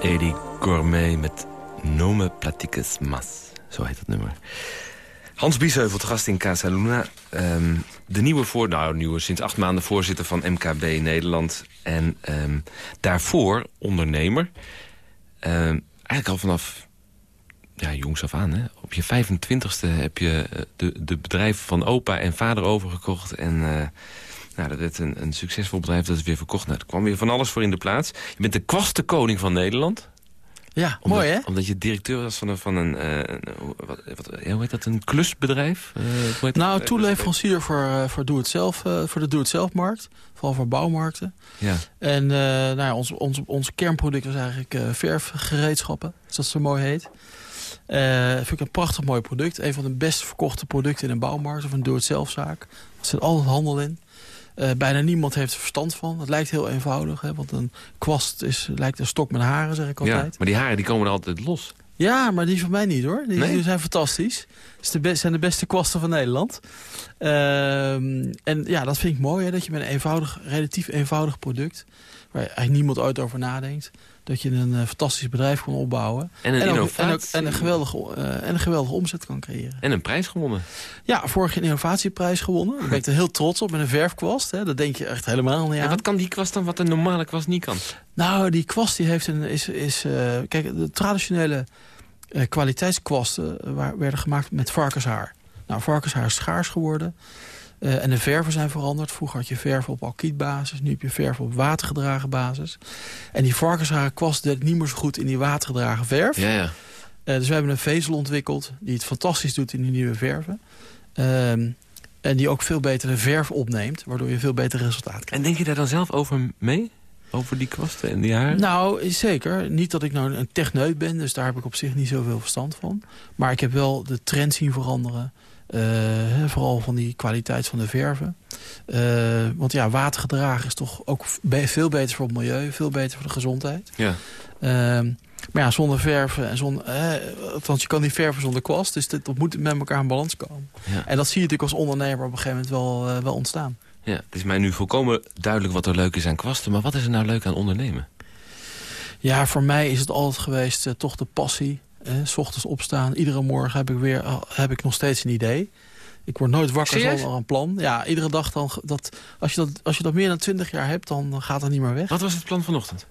Eddie Gourmet met Nome Platicus Mas. Zo heet het nummer. Hans Biesheuvel, te gast in Casa Luna. Ehm, de nieuwe voor, nou, nieuwe, sinds acht maanden voorzitter van MKB Nederland. En ehm, daarvoor ondernemer. Ehm, eigenlijk al vanaf ja, jongs af aan. Hè? Op je 25ste heb je eh, de, de bedrijven van opa en vader overgekocht. En eh, nou, dat werd een, een succesvol bedrijf, dat is weer verkocht. Nou, er kwam weer van alles voor in de plaats. Je bent de kwastenkoning van Nederland. Ja, Omdat, mooi hè? Omdat je directeur was van een, van een, eh, een- wat, wat, ja, hoe heet dat, een klusbedrijf? Eh, heet Nou, toeleverancier voor, eh, voor, doe-het-zelf, eh, voor de doe-het-zelf-markt. Vooral voor bouwmarkten. Ja. En eh, nou ja, ons, ons, ons kernproduct was eigenlijk eh, verfgereedschappen, zoals dat zo mooi heet. Eh vind ik een prachtig mooi product. Een van de best verkochte producten in een bouwmarkt of een doe-het-zelfzaak. Er zit altijd handel in. Eh, bijna niemand heeft er verstand van. Het lijkt heel eenvoudig, hè, want een kwast is, lijkt een stok met haren, zeg ik ja, altijd. maar die haren die komen er altijd los. Ja, maar die van mij niet hoor. Die, Nee? die zijn fantastisch. Het zijn de beste kwasten van Nederland. Ehm, en ja, dat vind ik mooi. Hè, dat je met een eenvoudig, relatief eenvoudig product... waar eigenlijk niemand ooit over nadenkt... dat je een eh, fantastisch bedrijf kan opbouwen. En een en, ook, en, ook, en, een geweldige, eh, en een geweldige omzet kan creëren. En een prijs gewonnen. Ja, vorig jaar een innovatieprijs gewonnen. Daar ben ik er heel trots op met een verfkwast. Hè. Dat denk je echt helemaal niet En aan. wat kan die kwast dan wat een normale kwast niet kan? Nou, die kwast die heeft een, is... is eh, kijk, de traditionele eh, kwaliteitskwasten waar, werden gemaakt met varkenshaar. Nou, varkenshaar is schaars geworden. Eh, en de verven zijn veranderd. Vroeger had je verven op alkietbasis. Nu heb je verven op watergedragen basis. En die varkensharen kwast deed niet meer zo goed in die watergedragen verf. Ja, ja. Eh, dus we hebben een vezel ontwikkeld die het fantastisch doet in die nieuwe verven. Ehm, en die ook veel beter de verf opneemt. Waardoor je veel beter resultaat krijgt. En denk je daar dan zelf over mee? over die kwasten en die haren? Nou, zeker. Niet dat ik nou een techneut ben, dus daar heb ik op zich niet zoveel verstand van. Maar ik heb wel de trend zien veranderen. Eh, vooral van die kwaliteit van de verven. Eh, want ja, watergedragen is toch ook veel beter voor het milieu. Veel beter voor de gezondheid. Ja. Ehm, maar ja, zonder verven en zonder... eh, althans, je kan niet verven zonder kwast. Dus dat, dat moet met elkaar in balans komen. Ja. En dat zie je natuurlijk als ondernemer op een gegeven moment wel, eh, wel ontstaan. ja, het is mij nu volkomen duidelijk wat er leuk is aan kwasten. Maar wat is er nou leuk aan ondernemen? Ja, voor mij is het altijd geweest toch de passie. Eh, s ochtends opstaan, iedere morgen heb ik, weer, al- heb ik nog steeds een idee. Ik word nooit wakker zonder een plan. Ja, iedere dag dan... Dat, als, je dat, als je dat meer dan twintig jaar hebt, dan gaat dat niet meer weg. Wat was het plan vanochtend?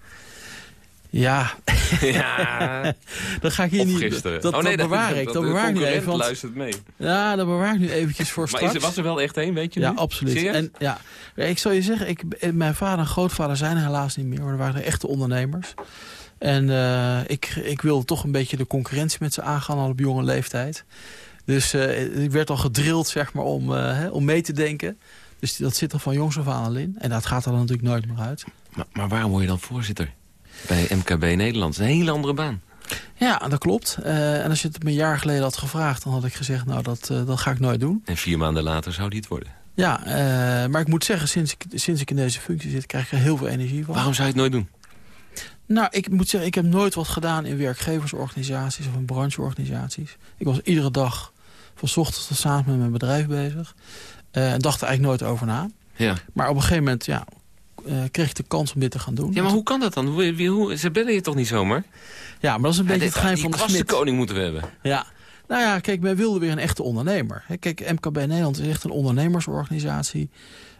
Ja, ja, dan ga ik hier niet... Dat, oh, nee, dat bewaar ik. Dat, de bewaar ik nu even. Want, luistert mee. ja, dat bewaar ik nu eventjes voor Maar straks. is er, was er wel echt één, weet je Ja, nu? absoluut. Serieus? En, ja, Ja, ik zal je zeggen, ik, eh, mijn vader en grootvader zijn er helaas niet meer. Maar er waren echte ondernemers. En eh, ik, ik wilde toch een beetje de concurrentie met ze aangaan al op jonge leeftijd. Dus eh, ik werd al gedrild zeg maar, om, eh, hè, om mee te denken. Dus dat zit er van jongs af aan al in. En dat gaat er dan natuurlijk nooit meer uit. Maar, maar waarom word je dan voorzitter? Bij MKB Nederland. Dat is een hele andere baan. Ja, dat klopt. En als je het me een jaar geleden had gevraagd... dan had ik gezegd, nou, dat, dat ga ik nooit doen. En vier maanden later zou die het worden. Ja, maar ik moet zeggen, sinds ik, sinds ik in deze functie zit... krijg ik er heel veel energie van. Waarom zou je het nooit doen? Nou, ik moet zeggen, ik heb nooit wat gedaan in werkgeversorganisaties of in brancheorganisaties. Ik was iedere dag van ochtends tot avonds met mijn bedrijf bezig. eh, en dacht er eigenlijk nooit over na. Ja. Maar op een gegeven moment ja, eh, kreeg ik de kans om dit te gaan doen. ja, maar hoe kan dat dan? Hoe, wie- hoe, ze bellen je toch niet zomaar? Ja, maar dat is een beetje Ja, het dit- geheim van de smid. kwastenkoning moeten we hebben. Ja. Nou ja, kijk, wij wilden weer een echte ondernemer. Kijk, MKB Nederland is echt een ondernemersorganisatie.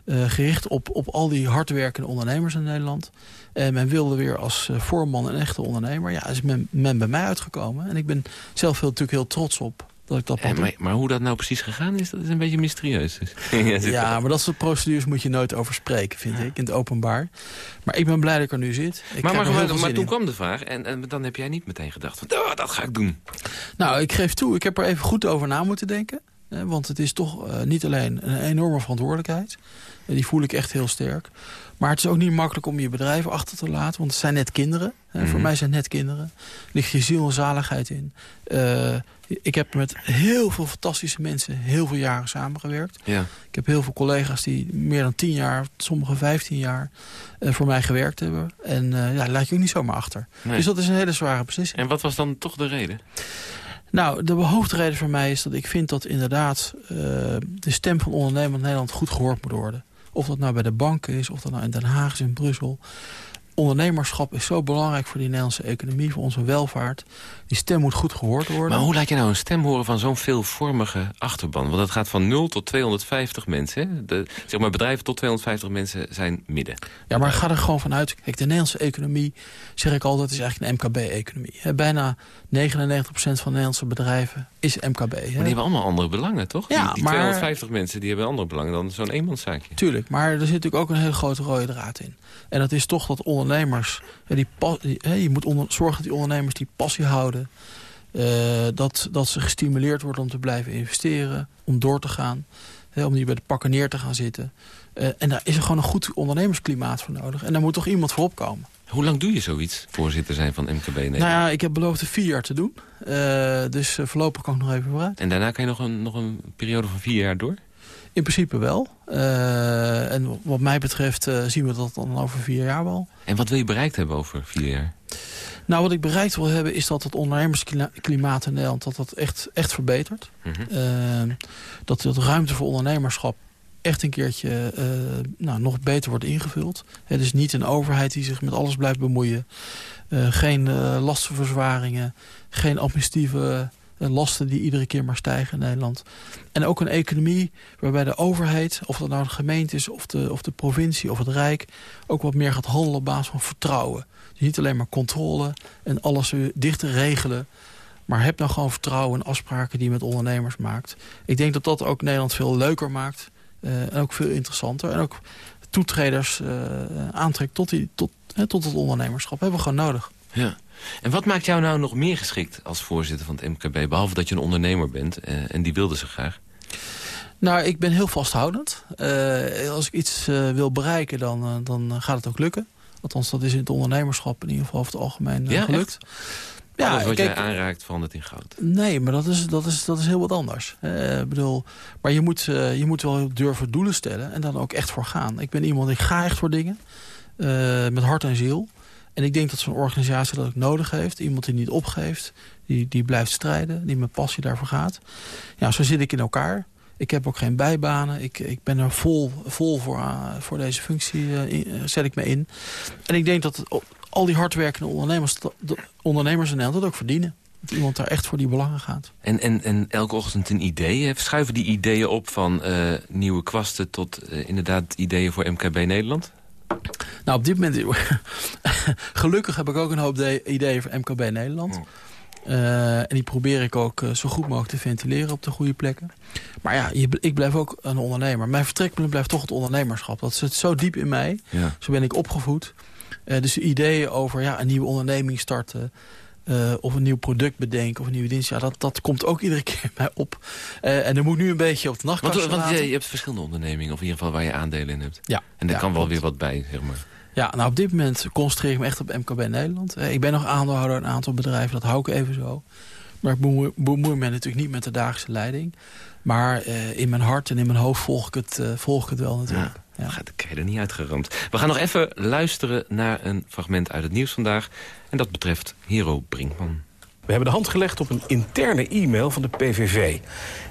Eh, gericht op, op al die hardwerkende ondernemers in Nederland. En men wilde weer als eh, voorman een echte ondernemer. Ja, is men, men bij mij uitgekomen. En ik ben zelf heel, natuurlijk heel trots op dat ik dat doen. maar, maar hoe dat nou precies gegaan is, dat is een beetje mysterieus. Ja, maar dat soort procedures moet je nooit over spreken, vind ik, in het openbaar. Maar ik ben blij dat ik er nu zit. Ik maar maar, maar, maar toen kwam de vraag en, en dan heb jij niet meteen gedacht... Van, oh, dat ga ik doen. Nou, ik geef toe, ik heb er even goed over na moeten denken. Hè, want het is toch eh, niet alleen een enorme verantwoordelijkheid. En die voel ik echt heel sterk. Maar het is ook niet makkelijk om je bedrijf achter te laten. Want het zijn net kinderen. Hè, Voor Mhm. mij zijn het net kinderen. Er ligt je ziel en zaligheid in. Eh, ik heb met heel veel fantastische mensen heel veel jaren samengewerkt. Ja. Ik heb heel veel collega's die meer dan 10 jaar, sommigen 15 jaar, eh, voor mij gewerkt hebben. En eh, ja, laat je ook niet zomaar achter. Nee. Dus dat is een hele zware beslissing. En wat was dan toch de reden? Nou, de hoofdreden voor mij is dat ik vind dat inderdaad de stem van ondernemend Nederland goed gehoord moet worden. Of dat nou bij de banken is, of dat nou in Den Haag is, in Brussel. Ondernemerschap is zo belangrijk voor die Nederlandse economie, voor onze welvaart. Die stem moet goed gehoord worden. Maar hoe laat je nou een stem horen van zo'n veelvormige achterban? Want het gaat van 0 tot 250 mensen. De, zeg maar bedrijven tot 250 mensen zijn midden. Ja, maar ga er gewoon vanuit. Kijk, de Nederlandse economie, zeg ik altijd, is eigenlijk een MKB-economie. Bijna 99% van de Nederlandse bedrijven is MKB. Maar Hè? die hebben allemaal andere belangen, toch? Ja, die, die maar- 250 mensen die hebben andere belangen dan zo'n eenmanszaakje. Tuurlijk, maar er zit natuurlijk ook een hele grote rode draad in. En dat is toch dat ondernemers... Die, die- je moet onder- zorgen dat die ondernemers die passie houden. Eh, dat, dat ze gestimuleerd worden om te blijven investeren. Om door te gaan. Hè, om niet bij de pakken neer te gaan zitten. Eh, en daar is er gewoon een goed ondernemersklimaat voor nodig. En daar moet toch iemand voor opkomen. Hoe lang doe je zoiets, voorzitter zijn van MKB Nederland? Nou ja, ik heb beloofd vier jaar te doen. Eh, dus voorlopig kan ik nog even vooruit. En daarna kan je nog een, nog een periode van vier jaar door? In principe wel. En wat mij betreft zien we dat dan over vier jaar wel. En wat wil je bereikt hebben over vier jaar? Nou, wat ik bereikt wil hebben is dat het ondernemersklimaat in Nederland dat dat echt, echt verbetert. Mhm. Eh, dat de ruimte voor ondernemerschap echt een keertje eh, nou, nog beter wordt ingevuld. Het is niet een overheid die zich met alles blijft bemoeien. Eh, geen eh, lastenverzwaringen, geen administratieve lasten die iedere keer maar stijgen in Nederland. En ook een economie waarbij de overheid, of dat nou de gemeente is... of de, of de provincie of het Rijk, ook wat meer gaat handelen op basis van vertrouwen. Niet alleen maar controle en alles dichter regelen... Maar heb nou gewoon vertrouwen in afspraken die je met ondernemers maakt. Ik denk dat dat ook Nederland veel leuker maakt. eh, en ook veel interessanter. En ook toetreders eh, aantrekt tot, die, tot, hè, tot het ondernemerschap. Hebben we gewoon nodig. Ja. En wat maakt jou nou nog meer geschikt als voorzitter van het MKB? Behalve dat je een ondernemer bent eh, en die wilde ze graag. Nou, ik ben heel vasthoudend. Als ik iets wil bereiken, dan, dan gaat het ook lukken. Althans, dat is in het ondernemerschap in ieder geval over het algemeen eh, Ja, gelukt. Ja, Alles wat kijk, jij aanraakt verandert in goud. Nee, maar dat is, dat is, dat is heel wat anders. Eh, bedoel, maar je moet, eh, je moet wel durven doelen stellen en dan ook echt voor gaan. Ik ben iemand, ik ga echt voor dingen. eh, met hart en ziel. En ik denk dat zo'n organisatie dat ook nodig heeft. Iemand die niet opgeeft, die, die blijft strijden, die met passie daarvoor gaat. Ja, zo zit ik in elkaar. Ik heb ook geen bijbanen. Ik, ik ben er vol, vol voor, eh, voor deze functie, eh, in- eh, zet ik me in. En ik denk dat al die hardwerkende ondernemers, de ondernemers in Nederland dat ook verdienen. Dat iemand daar echt voor die belangen gaat. En, en, en elke ochtend een idee. Schuiven die ideeën op van nieuwe kwasten tot inderdaad ideeën voor MKB Nederland? Nou, op dit moment... gelukkig heb ik ook een hoop de- ideeën voor MKB Nederland. Oh. Eh, en die probeer ik ook eh, zo goed mogelijk te ventileren op de goede plekken. Maar ja, je, ik blijf ook een ondernemer. Mijn vertrekpunt blijft toch het ondernemerschap. Dat zit zo diep in mij. Ja. Zo ben ik opgevoed. Eh, dus de ideeën over ja, een nieuwe onderneming starten... of een nieuw product bedenken of een nieuwe dienst... Ja, dat, dat komt ook iedere keer bij op. En er moet nu een beetje op de Want, nachtkast want je, laten. je hebt verschillende ondernemingen, of in ieder geval waar je aandelen in hebt. Ja, En daar ja, kan wel klopt. weer wat bij, zeg maar. Ja, nou op dit moment concentreer ik me echt op MKB Nederland. Eh, Ik ben nog aandeelhouder in een aantal bedrijven, dat hou ik even zo. Maar ik bemoei, bemoei me natuurlijk niet met de dagelijkse leiding. Maar eh, in mijn hart en in mijn hoofd volg ik het, eh, volg ik het wel natuurlijk. Ja. Dan gaat de er niet uitgeramd. We gaan nog even luisteren naar een fragment uit het nieuws vandaag. En dat betreft Hero Brinkman. We hebben de hand gelegd op een interne e-mail van de PVV.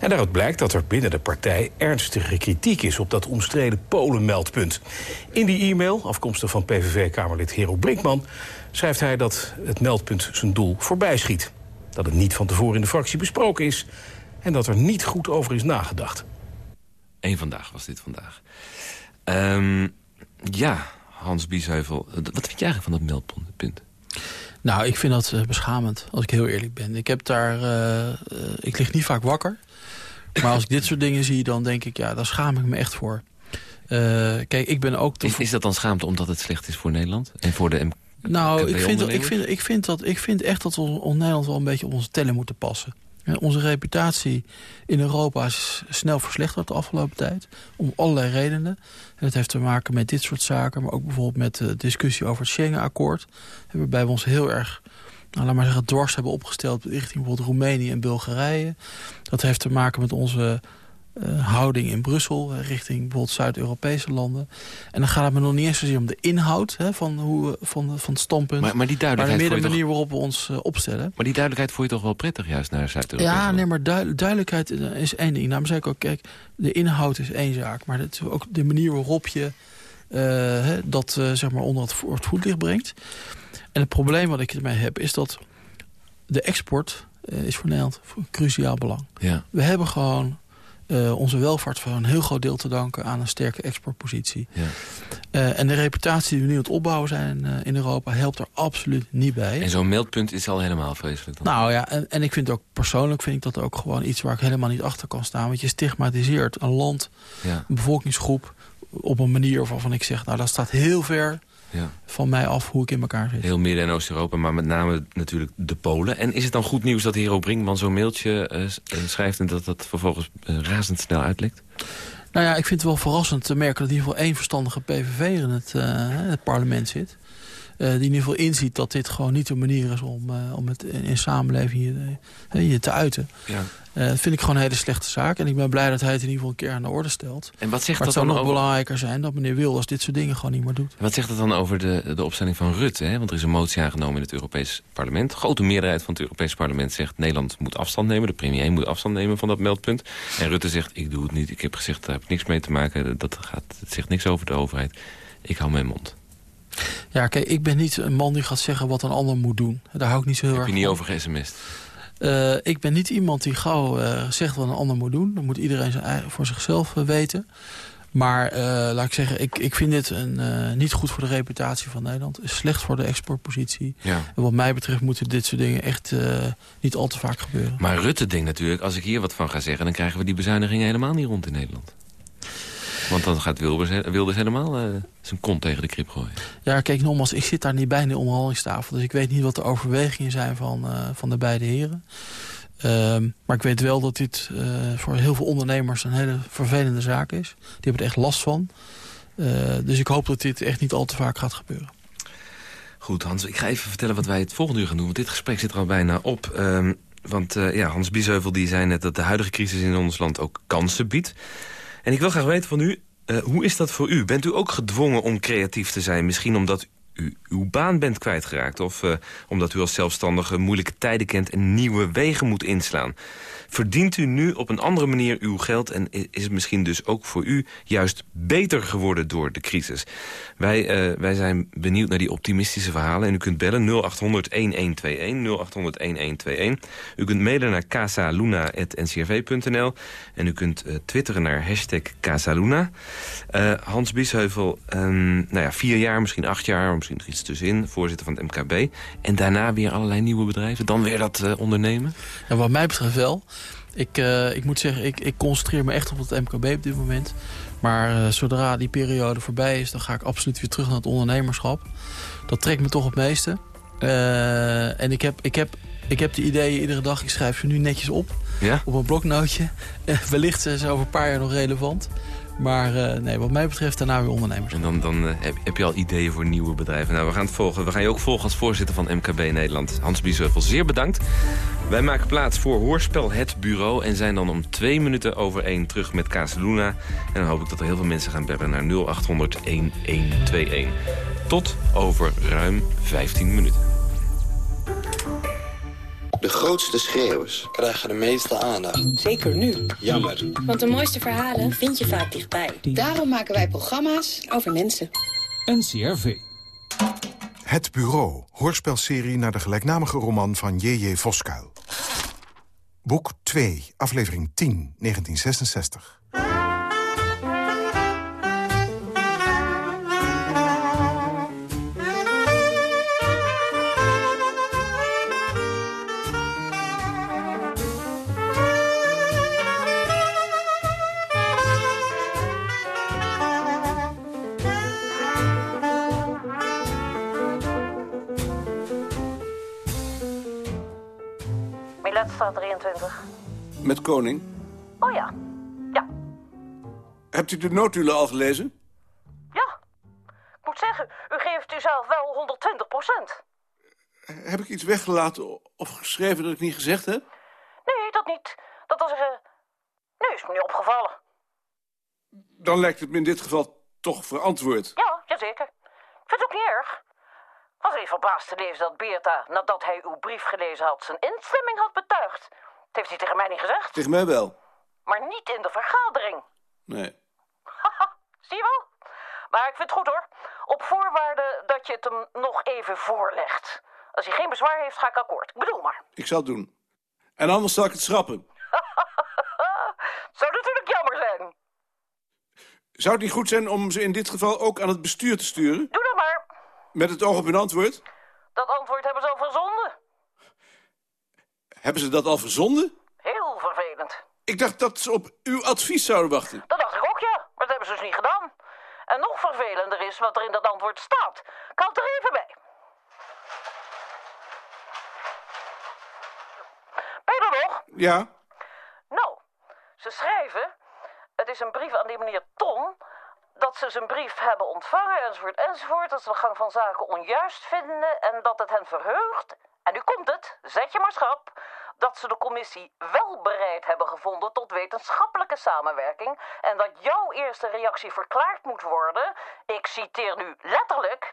En daaruit blijkt dat er binnen de partij ernstige kritiek is... op dat omstreden Polen-meldpunt. In die e-mail, afkomstig van PVV-kamerlid Hero Brinkman... schrijft hij dat het meldpunt zijn doel voorbij schiet. Dat het niet van tevoren in de fractie besproken is... en dat er niet goed over is nagedacht. Eén vandaag was dit vandaag. Ehm, ja, Hans Biesheuvel. eh, Wat vind je eigenlijk van dat meldpunt? Nou, ik vind dat eh, beschamend, als ik heel eerlijk ben. Ik heb daar, eh, eh, ik lig niet vaak wakker. Maar als ik dit soort dingen zie, dan denk ik, ja, daar schaam ik me echt voor. Kijk, ik ben ook... Is, is dat dan schaamte omdat het slecht is voor Nederland? En voor de M Nou, ik vind, dat, ik, vind, ik, vind dat, ik vind echt dat we ons Nederland wel een beetje op onze tellen moeten passen. Onze reputatie in Europa is snel verslechterd de afgelopen tijd. Om allerlei redenen. En dat heeft te maken met dit soort zaken. Maar ook bijvoorbeeld met de discussie over het Schengen-akkoord. Waarbij we ons heel erg, nou, laat maar zeggen, dwars hebben opgesteld... richting bijvoorbeeld Roemenië en Bulgarije. Dat heeft te maken met onze eh, houding in Brussel... eh, richting bijvoorbeeld Zuid-Europese landen. En dan gaat het me nog niet eens zozeer om de inhoud hè, van, hoe, van, van het standpunt... Maar, maar die maar duidelijkheid meer vond de toch- manier waarop we ons eh, opstellen. Maar die duidelijkheid vond je toch wel prettig juist naar Zuid-Europa? Ja, nee, maar duid- duidelijkheid is één ding. Daarom zei ik ook, kijk, de inhoud is één zaak. Maar het is ook de manier waarop je hè, dat zeg maar onder het, het voetlicht brengt. En het probleem wat ik ermee heb, is dat de export is voor Nederland van cruciaal belang. Ja. We hebben gewoon eh, onze welvaart voor een heel groot deel te danken aan een sterke exportpositie. Ja. Eh, en de reputatie die we nu aan het opbouwen zijn eh, in Europa helpt er absoluut niet bij. En zo'n meldpunt is al helemaal vreselijk. Dan. Nou ja, en, en ik vind ook persoonlijk vind ik dat ook gewoon iets waar ik helemaal niet achter kan staan. Want je stigmatiseert een land, ja, een bevolkingsgroep op een manier waarvan ik zeg, nou dat staat heel ver ja. van mij af hoe ik in elkaar zit. Heel Midden- en Oost-Europa, maar met name natuurlijk de Polen. En is het dan goed nieuws dat Hero Brinkman zo'n mailtje eh, eh, schrijft... en dat dat vervolgens eh, razendsnel uitlekt? Nou ja, ik vind het wel verrassend te merken dat in ieder geval één verstandige PVV in het, het parlement zit. Eh, die in ieder geval inziet dat dit gewoon niet de manier is om, eh, om het in, in samenleving je, eh, je te uiten. Ja. Dat vind ik gewoon een hele slechte zaak. En ik ben blij dat hij het in ieder geval een keer aan de orde stelt. En wat zegt, Maar dat het zou dan nog over, belangrijker zijn dat meneer Wilders dit soort dingen gewoon niet meer doet. wat zegt dat dan over de, de opstelling van Rutte? Hè? Want er is een motie aangenomen in het Europees Parlement. De grote meerderheid van het Europees Parlement zegt... Nederland moet afstand nemen, de premier moet afstand nemen van dat meldpunt. En Rutte zegt, ik doe het niet, ik heb gezegd, daar heb ik niks mee te maken. Dat gaat, het zegt niks over de overheid. Ik hou mijn mond. Ja, kijk, ik ben niet een man die gaat zeggen wat een ander moet doen. Daar hou ik niet zo heel Heb erg je niet van. over ge-sms'd? Eh, ik ben niet iemand die gauw eh, zegt wat een ander moet doen. Dat moet iedereen zijn voor zichzelf eh, weten. Maar laat ik zeggen, ik, ik vind dit een, niet goed voor de reputatie van Nederland. Slecht voor de exportpositie. Ja. En wat mij betreft moeten dit soort dingen echt niet al te vaak gebeuren. Maar Rutte denkt natuurlijk, als ik hier wat van ga zeggen... dan krijgen we die bezuinigingen helemaal niet rond in Nederland. Want dan gaat Wilders, he- Wilders helemaal eh, zijn kont tegen de krip gooien. Ja, kijk, nogmaals, ik zit daar niet bij in de onderhandelingstafel. Dus ik weet niet wat de overwegingen zijn van, eh, van de beide heren. Ehm, maar ik weet wel dat dit eh, voor heel veel ondernemers een hele vervelende zaak is. Die hebben er echt last van. Dus ik hoop dat dit echt niet al te vaak gaat gebeuren. Goed, Hans, ik ga even vertellen wat wij het volgende uur gaan doen. Want dit gesprek zit er al bijna op. Ehm, want ja, Hans Biesheuvel die zei net dat de huidige crisis in ons land ook kansen biedt. En ik wil graag weten van u, eh, hoe is dat voor u? Bent u ook gedwongen om creatief te zijn? Misschien omdat u uw baan bent kwijtgeraakt... of eh, omdat u als zelfstandige moeilijke tijden kent... en nieuwe wegen moet inslaan. Verdient u nu op een andere manier uw geld... en is het misschien dus ook voor u juist beter geworden door de crisis? Wij, eh, wij zijn benieuwd naar die optimistische verhalen... en u kunt bellen 0800-1121, 0800-1121. U kunt mailen naar casaluna.ncrv.nl... en u kunt eh, twitteren naar hashtag Casaluna. Eh, Hans Biesheuvel, ehm, nou ja, vier jaar, misschien acht jaar... misschien iets tussenin, voorzitter van het MKB. En daarna weer allerlei nieuwe bedrijven. Dan weer dat ondernemen. En wat mij betreft wel. Ik, eh, ik moet zeggen, ik, ik concentreer me echt op het MKB op dit moment. Maar eh, zodra die periode voorbij is, dan ga ik absoluut weer terug naar het ondernemerschap. Dat trekt me toch het meeste. Eh, en ik heb, ik, heb, ik heb die ideeën iedere dag. Ik schrijf ze nu netjes op. Ja? Op een bloknootje. Eh, wellicht zijn ze over een paar jaar nog relevant. Maar eh, nee, wat mij betreft daarna weer ondernemers. En dan, dan eh, heb, heb je al ideeën voor nieuwe bedrijven. Nou, we gaan het volgen. We gaan je ook volgen als voorzitter van MKB Nederland. Hans Biesheuvel, zeer bedankt. Wij maken plaats voor Hoorspel Het Bureau... en zijn dan om twee minuten over één terug met Casaluna. En dan hoop ik dat er heel veel mensen gaan bellen naar 0800-1121. Tot over ruim 15 minuten. De grootste schreeuwers krijgen de meeste aandacht. Zeker nu. Jammer. Want de mooiste verhalen vind je vaak dichtbij. Daarom maken wij programma's over mensen. NCRV. Het Bureau, hoorspelserie naar de gelijknamige roman van J.J. Voskuil. Boek 2, aflevering 10, 1966. Miletstraat 23. Met Koning. Oh ja. Ja. Hebt u de notulen al gelezen? Ja. Ik moet zeggen, u geeft uzelf wel 120 procent. Heb ik iets weggelaten of geschreven dat ik niet gezegd heb? Nee, dat niet. Dat was... eh nee, is me niet opgevallen. Dan lijkt het me in dit geval toch verantwoord. Ja, jazeker. Ik vind het ook niet erg. Ik was even verbaasd te lezen dat Beerta, nadat hij uw brief gelezen had, zijn instemming had betuigd. Dat heeft hij tegen mij niet gezegd. Tegen mij wel. Maar niet in de vergadering. Nee. Zie je wel? Maar ik vind het goed hoor. Op voorwaarde dat je het hem nog even voorlegt. Als hij geen bezwaar heeft, ga ik akkoord. Ik bedoel maar. Ik zal het doen. En anders zal ik het schrappen. Zou natuurlijk jammer zijn. Zou het niet goed zijn om ze in dit geval ook aan het bestuur te sturen? Doe. Met het oog op hun antwoord? Dat antwoord hebben ze al verzonden. Hebben ze dat al verzonden? Heel vervelend. Ik dacht dat ze op uw advies zouden wachten. Dat dacht ik ook, ja. Maar dat hebben ze dus niet gedaan. En nog vervelender is wat er in dat antwoord staat. Het er even bij. Ben je er nog? Ja. Nou, ze schrijven... Het is een brief aan die meneer Ton... dat ze zijn brief hebben ontvangen, enzovoort, enzovoort... dat ze de gang van zaken onjuist vinden... en dat het hen verheugt... en nu komt het, zet je maar schrap... dat ze de commissie wel bereid hebben gevonden... tot wetenschappelijke samenwerking... en dat jouw eerste reactie verklaard moet worden... ik citeer nu letterlijk...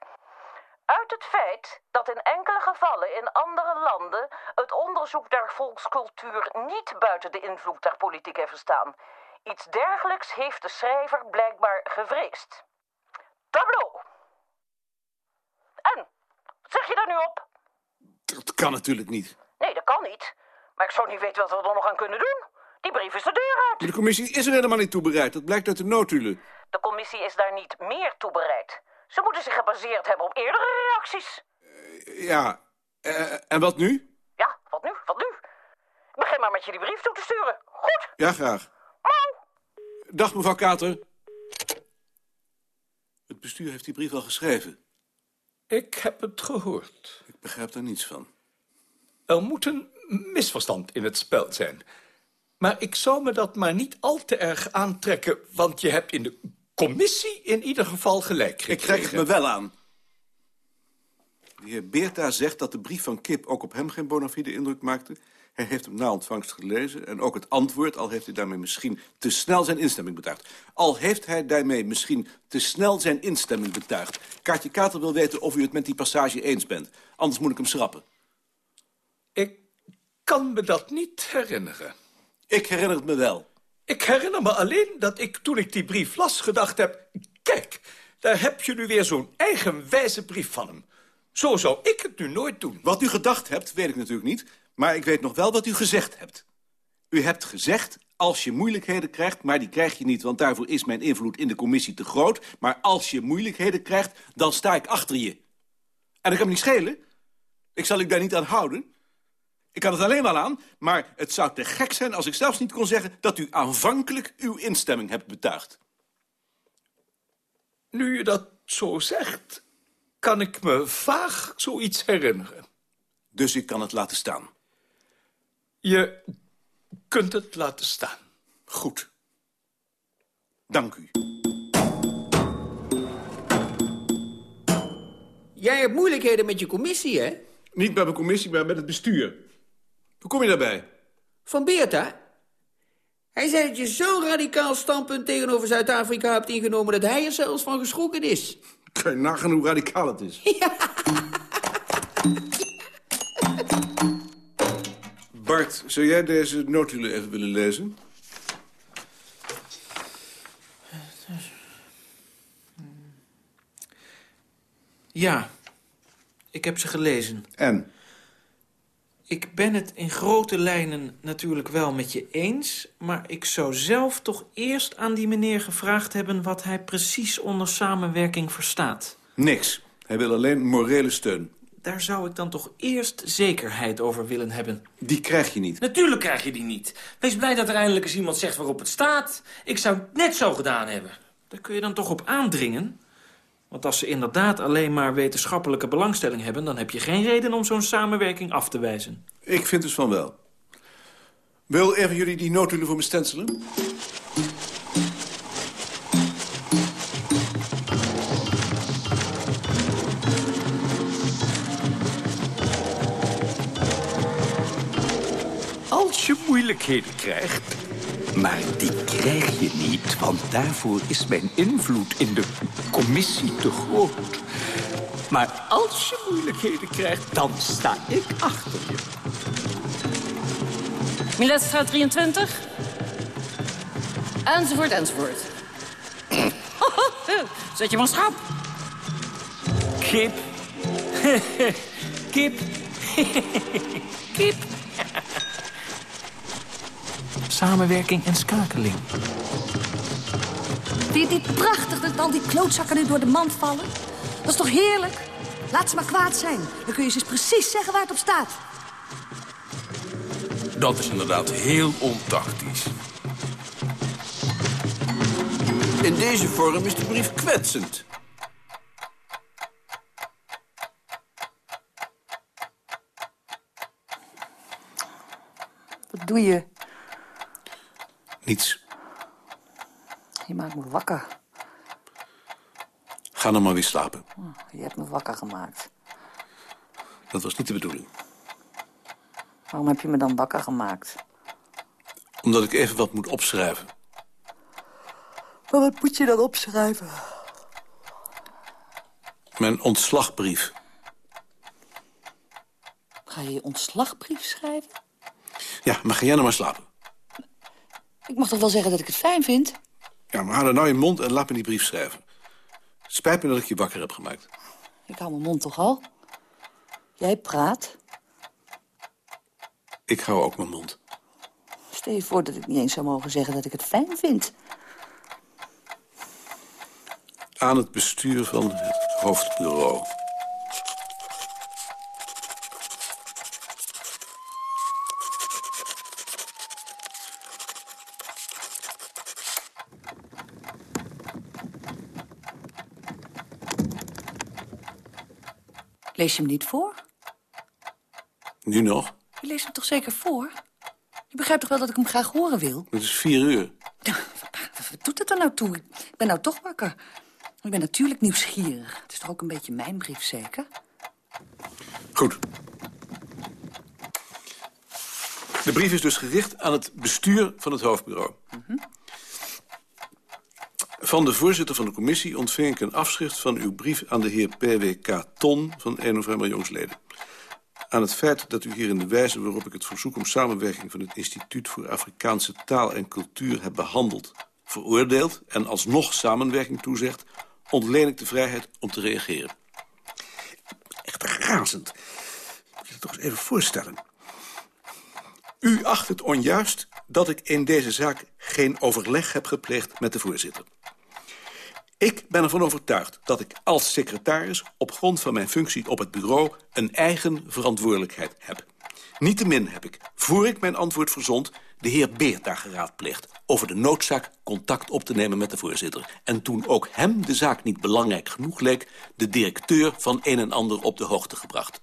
Uit het feit dat in enkele gevallen in andere landen het onderzoek naar volkscultuur niet buiten de invloed der politiek heeft gestaan. Iets dergelijks heeft de schrijver blijkbaar gevreesd. Tableau. En, wat zeg je daar nu op? Dat kan natuurlijk niet. Nee, dat kan niet. Maar ik zou niet weten wat we er nog aan kunnen doen. Die brief is de deur uit. De commissie is er helemaal niet toe bereid. Dat blijkt uit de notulen. De commissie is daar niet meer toe bereid. Ze moeten zich gebaseerd hebben op eerdere reacties. Ja. eh, en wat nu? Ja, wat nu? Wat nu? Ik begin maar met je die brief toe te sturen. Goed. Ja, graag. Dag, mevrouw Kater. Het bestuur heeft die brief al geschreven. Ik heb het gehoord. Ik begrijp daar niets van. Er moet een misverstand in het spel zijn. Maar ik zou me dat maar niet al te erg aantrekken... want je hebt in de commissie in ieder geval gelijk Ik trek het me wel aan. De heer Beerta zegt dat de brief van Kip ook op hem geen bona fide indruk maakte. Hij heeft hem na ontvangst gelezen en ook het antwoord... al heeft hij daarmee misschien te snel zijn instemming betuigd. Al heeft hij daarmee misschien te snel zijn instemming betuigd. Kaartje Kater wil weten of u het met die passage eens bent. Anders moet ik hem schrappen. Ik kan me dat niet herinneren. Ik herinner het me wel. Ik herinner me alleen dat ik, toen ik die brief las, gedacht heb... Kijk, daar heb je nu weer zo'n eigenwijze brief van hem. Zo zou ik het nu nooit doen. Wat u gedacht hebt, weet ik natuurlijk niet. Maar ik weet nog wel wat u gezegd hebt. U hebt gezegd, als je moeilijkheden krijgt... maar die krijg je niet, want daarvoor is mijn invloed in de commissie te groot... maar als je moeilijkheden krijgt, dan sta ik achter je. En dat kan me niet schelen. Ik zal u daar niet aan houden. Ik kan het alleen wel aan, maar het zou te gek zijn... als ik zelfs niet kon zeggen dat u aanvankelijk uw instemming hebt betuigd. Nu je dat zo zegt, kan ik me vaag zoiets herinneren. Dus ik kan het laten staan. Je kunt het laten staan. Goed. Dank u. Jij hebt moeilijkheden met je commissie, hè? Niet bij mijn commissie, maar met het bestuur. Hoe kom je daarbij? Van Beerta? Hij zei dat je zo'n radicaal standpunt tegenover Zuid-Afrika hebt ingenomen... dat hij er zelfs van geschrokken is. Kan je nagaan hoe radicaal het is? Bart, zou jij deze notulen even willen lezen? Ja, ik heb ze gelezen. En? Ik ben het in grote lijnen natuurlijk wel met je eens... maar ik zou zelf toch eerst aan die meneer gevraagd hebben... wat hij precies onder samenwerking verstaat. Niks. Hij wil alleen morele steun. Daar zou ik dan toch eerst zekerheid over willen hebben. Die krijg je niet. Natuurlijk krijg je die niet. Wees blij dat er eindelijk eens iemand zegt waarop het staat. Ik zou het net zo gedaan hebben. Daar kun je dan toch op aandringen? Want als ze inderdaad alleen maar wetenschappelijke belangstelling hebben... dan heb je geen reden om zo'n samenwerking af te wijzen. Ik vind dus van wel. Wil een van jullie die notulen voor me stencelen? Moeilijkheden krijgt... Maar die krijg je niet, want daarvoor is mijn invloed in de commissie te groot. Maar als je moeilijkheden krijgt, dan sta ik achter je. Miletstraat 23. Enzovoort, enzovoort. Zet je maar schap. Kip. Kip. Kip. Samenwerking en schakeling. Vind je prachtig dat al die klootzakken nu door de mand vallen? Dat is toch heerlijk? Laat ze maar kwaad zijn. Dan kun je ze eens precies zeggen waar het op staat. Dat is inderdaad heel ontactisch. In deze vorm is de brief kwetsend. Wat doe je? Niets. Je maakt me wakker. Ga dan maar weer slapen. Oh, Je hebt me wakker gemaakt. Dat was niet de bedoeling. Waarom heb je me dan wakker gemaakt? Omdat ik even wat moet opschrijven. Maar wat moet je dan opschrijven? Mijn ontslagbrief. Ga je je ontslagbrief schrijven? Ja, maar ga jij nou maar slapen. Ik mag toch wel zeggen dat ik het fijn vind? Ja, maar hou nou je mond en laat me die brief schrijven. Spijt me dat ik je wakker heb gemaakt. Ik hou mijn mond toch al? Jij praat. Ik hou ook mijn mond. Stel je voor dat ik niet eens zou mogen zeggen dat ik het fijn vind. Aan het bestuur van het hoofdbureau. Lees je hem niet voor? Nu nog? Je leest hem toch zeker voor? Je begrijpt toch wel dat ik hem graag horen wil? Het is vier uur. Wat doet het er nou toe? Ik ben nou toch wakker. Ik ben natuurlijk nieuwsgierig. Het is toch ook een beetje mijn brief, zeker? Goed. De brief is dus gericht aan het bestuur van het hoofdbureau. Van de voorzitter van de commissie ontving ik een afschrift van uw brief aan de heer P.W.K. Ton van 1 november jongsleden. Aan het feit dat u hier in de wijze waarop ik het verzoek om samenwerking van het Instituut voor Afrikaanse Taal en Cultuur heb behandeld, veroordeeld en alsnog samenwerking toezegt, ontleen ik de vrijheid om te reageren. Echt razend. Moet je het toch eens even voorstellen. U acht het onjuist dat ik in deze zaak geen overleg heb gepleegd met de voorzitter. Ik ben ervan overtuigd dat ik als secretaris op grond van mijn functie op het bureau een eigen verantwoordelijkheid heb. Niettemin heb ik, voor ik mijn antwoord verzond, de heer Beerta geraadpleegd over de noodzaak contact op te nemen met de voorzitter. En toen ook hem de zaak niet belangrijk genoeg leek, de directeur van een en ander op de hoogte gebracht.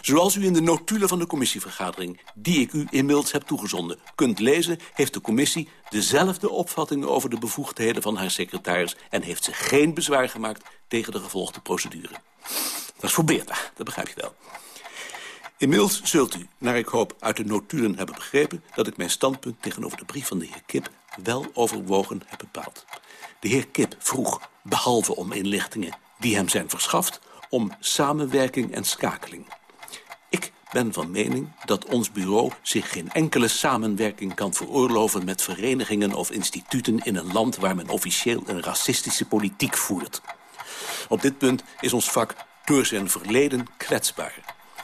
Zoals u in de notulen van de commissievergadering, die ik u inmiddels heb toegezonden, kunt lezen, heeft de commissie dezelfde opvattingen over de bevoegdheden van haar secretaris en heeft ze geen bezwaar gemaakt tegen de gevolgde procedure. Dat is voor Beerta, dat begrijp je wel. Inmiddels zult u, naar ik hoop, uit de notulen hebben begrepen... dat ik mijn standpunt tegenover de brief van de heer Kip wel overwogen heb bepaald. De heer Kip vroeg, behalve om inlichtingen die hem zijn verschaft... om samenwerking en schakeling. Ik ben van mening dat ons bureau zich geen enkele samenwerking kan veroorloven... met verenigingen of instituten in een land waar men officieel een racistische politiek voert. Op dit punt is ons vak door zijn verleden kwetsbaar.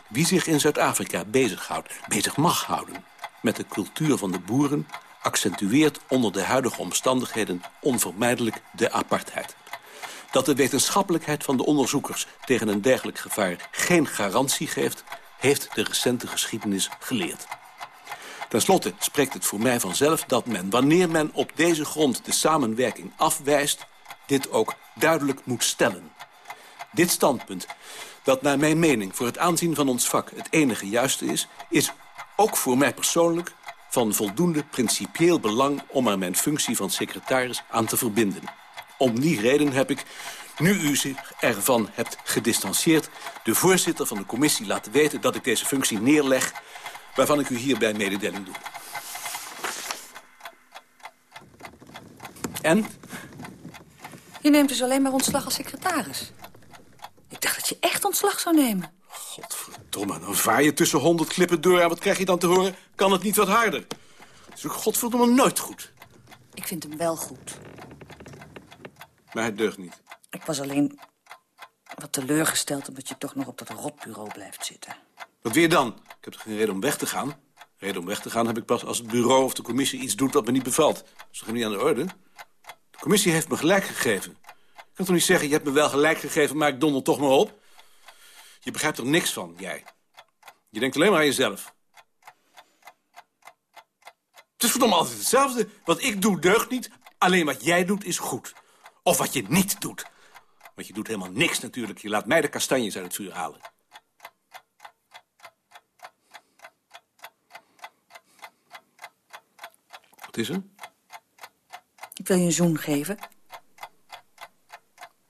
Wie zich in Zuid-Afrika bezighoudt, bezig mag houden... met de cultuur van de boeren... accentueert onder de huidige omstandigheden onvermijdelijk de apartheid. Dat de wetenschappelijkheid van de onderzoekers tegen een dergelijk gevaar geen garantie geeft... heeft de recente geschiedenis geleerd. Ten slotte spreekt het voor mij vanzelf dat men, wanneer men op deze grond de samenwerking afwijst... dit ook duidelijk moet stellen. Dit standpunt, dat naar mijn mening voor het aanzien van ons vak het enige juiste is... is ook voor mij persoonlijk van voldoende principieel belang... om er mijn functie van secretaris aan te verbinden. Om die reden heb ik, nu u zich ervan hebt gedistanceerd... de voorzitter van de commissie laten weten dat ik deze functie neerleg... waarvan ik u hierbij mededeling doe. En? Je neemt dus alleen maar ontslag als secretaris. Ik dacht dat je echt ontslag zou nemen. Godverdomme, dan vaar je tussen honderd klippen door... en wat krijg je dan te horen? Kan het niet wat harder? Het is ook godverdomme nooit goed. Ik vind hem wel goed. Maar het deugt niet. Ik was alleen wat teleurgesteld omdat je toch nog op dat rotbureau blijft zitten. Wat je dan? Ik heb toch geen reden om weg te gaan? Reden om weg te gaan heb ik pas als het bureau of de commissie iets doet wat me niet bevalt. Dat is toch niet aan de orde? De commissie heeft me gelijk gegeven. Ik kan toch niet zeggen, je hebt me wel gelijk gegeven, maar ik donder toch maar op? Je begrijpt er niks van, jij. Je denkt alleen maar aan jezelf. Het is verdomme altijd hetzelfde. Wat ik doe deugt niet. Alleen wat jij doet is goed. Of wat je niet doet. Want je doet helemaal niks natuurlijk. Je laat mij de kastanjes uit het vuur halen. Wat is er? Ik wil je een zoen geven,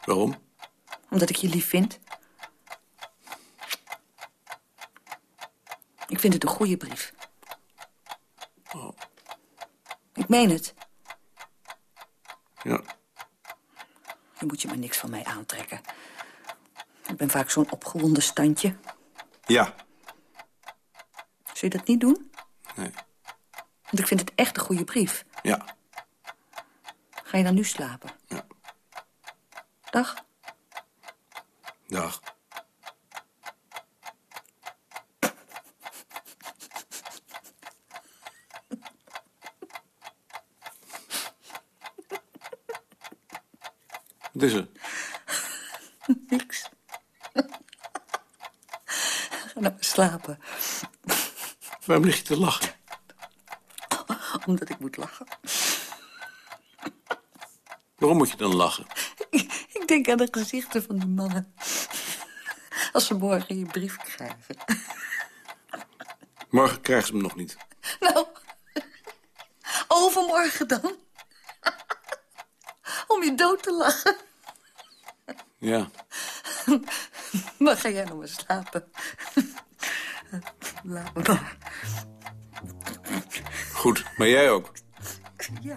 Waarom? omdat ik je lief vind. Ik vind het een goede brief. Ik meen het. Ja. Je moet je maar niks van mij aantrekken. Ik ben vaak zo'n opgewonden standje. Ja. Zul je dat niet doen? Nee. Want ik vind het echt een goede brief. Ja. Ga je dan nu slapen? Ja. Dag. Dag. Wat is er? Niks. Ga nou slapen. Waarom lig je te lachen? Omdat ik moet lachen. Waarom moet je dan lachen? Ik denk aan de gezichten van die mannen. Als ze morgen je brief krijgen. Morgen krijgen ze hem nog niet. Nou, overmorgen dan. Om je dood te lachen. Ja. Maar ga jij nog maar slapen. Laat me maar. Goed, maar jij ook. Ja.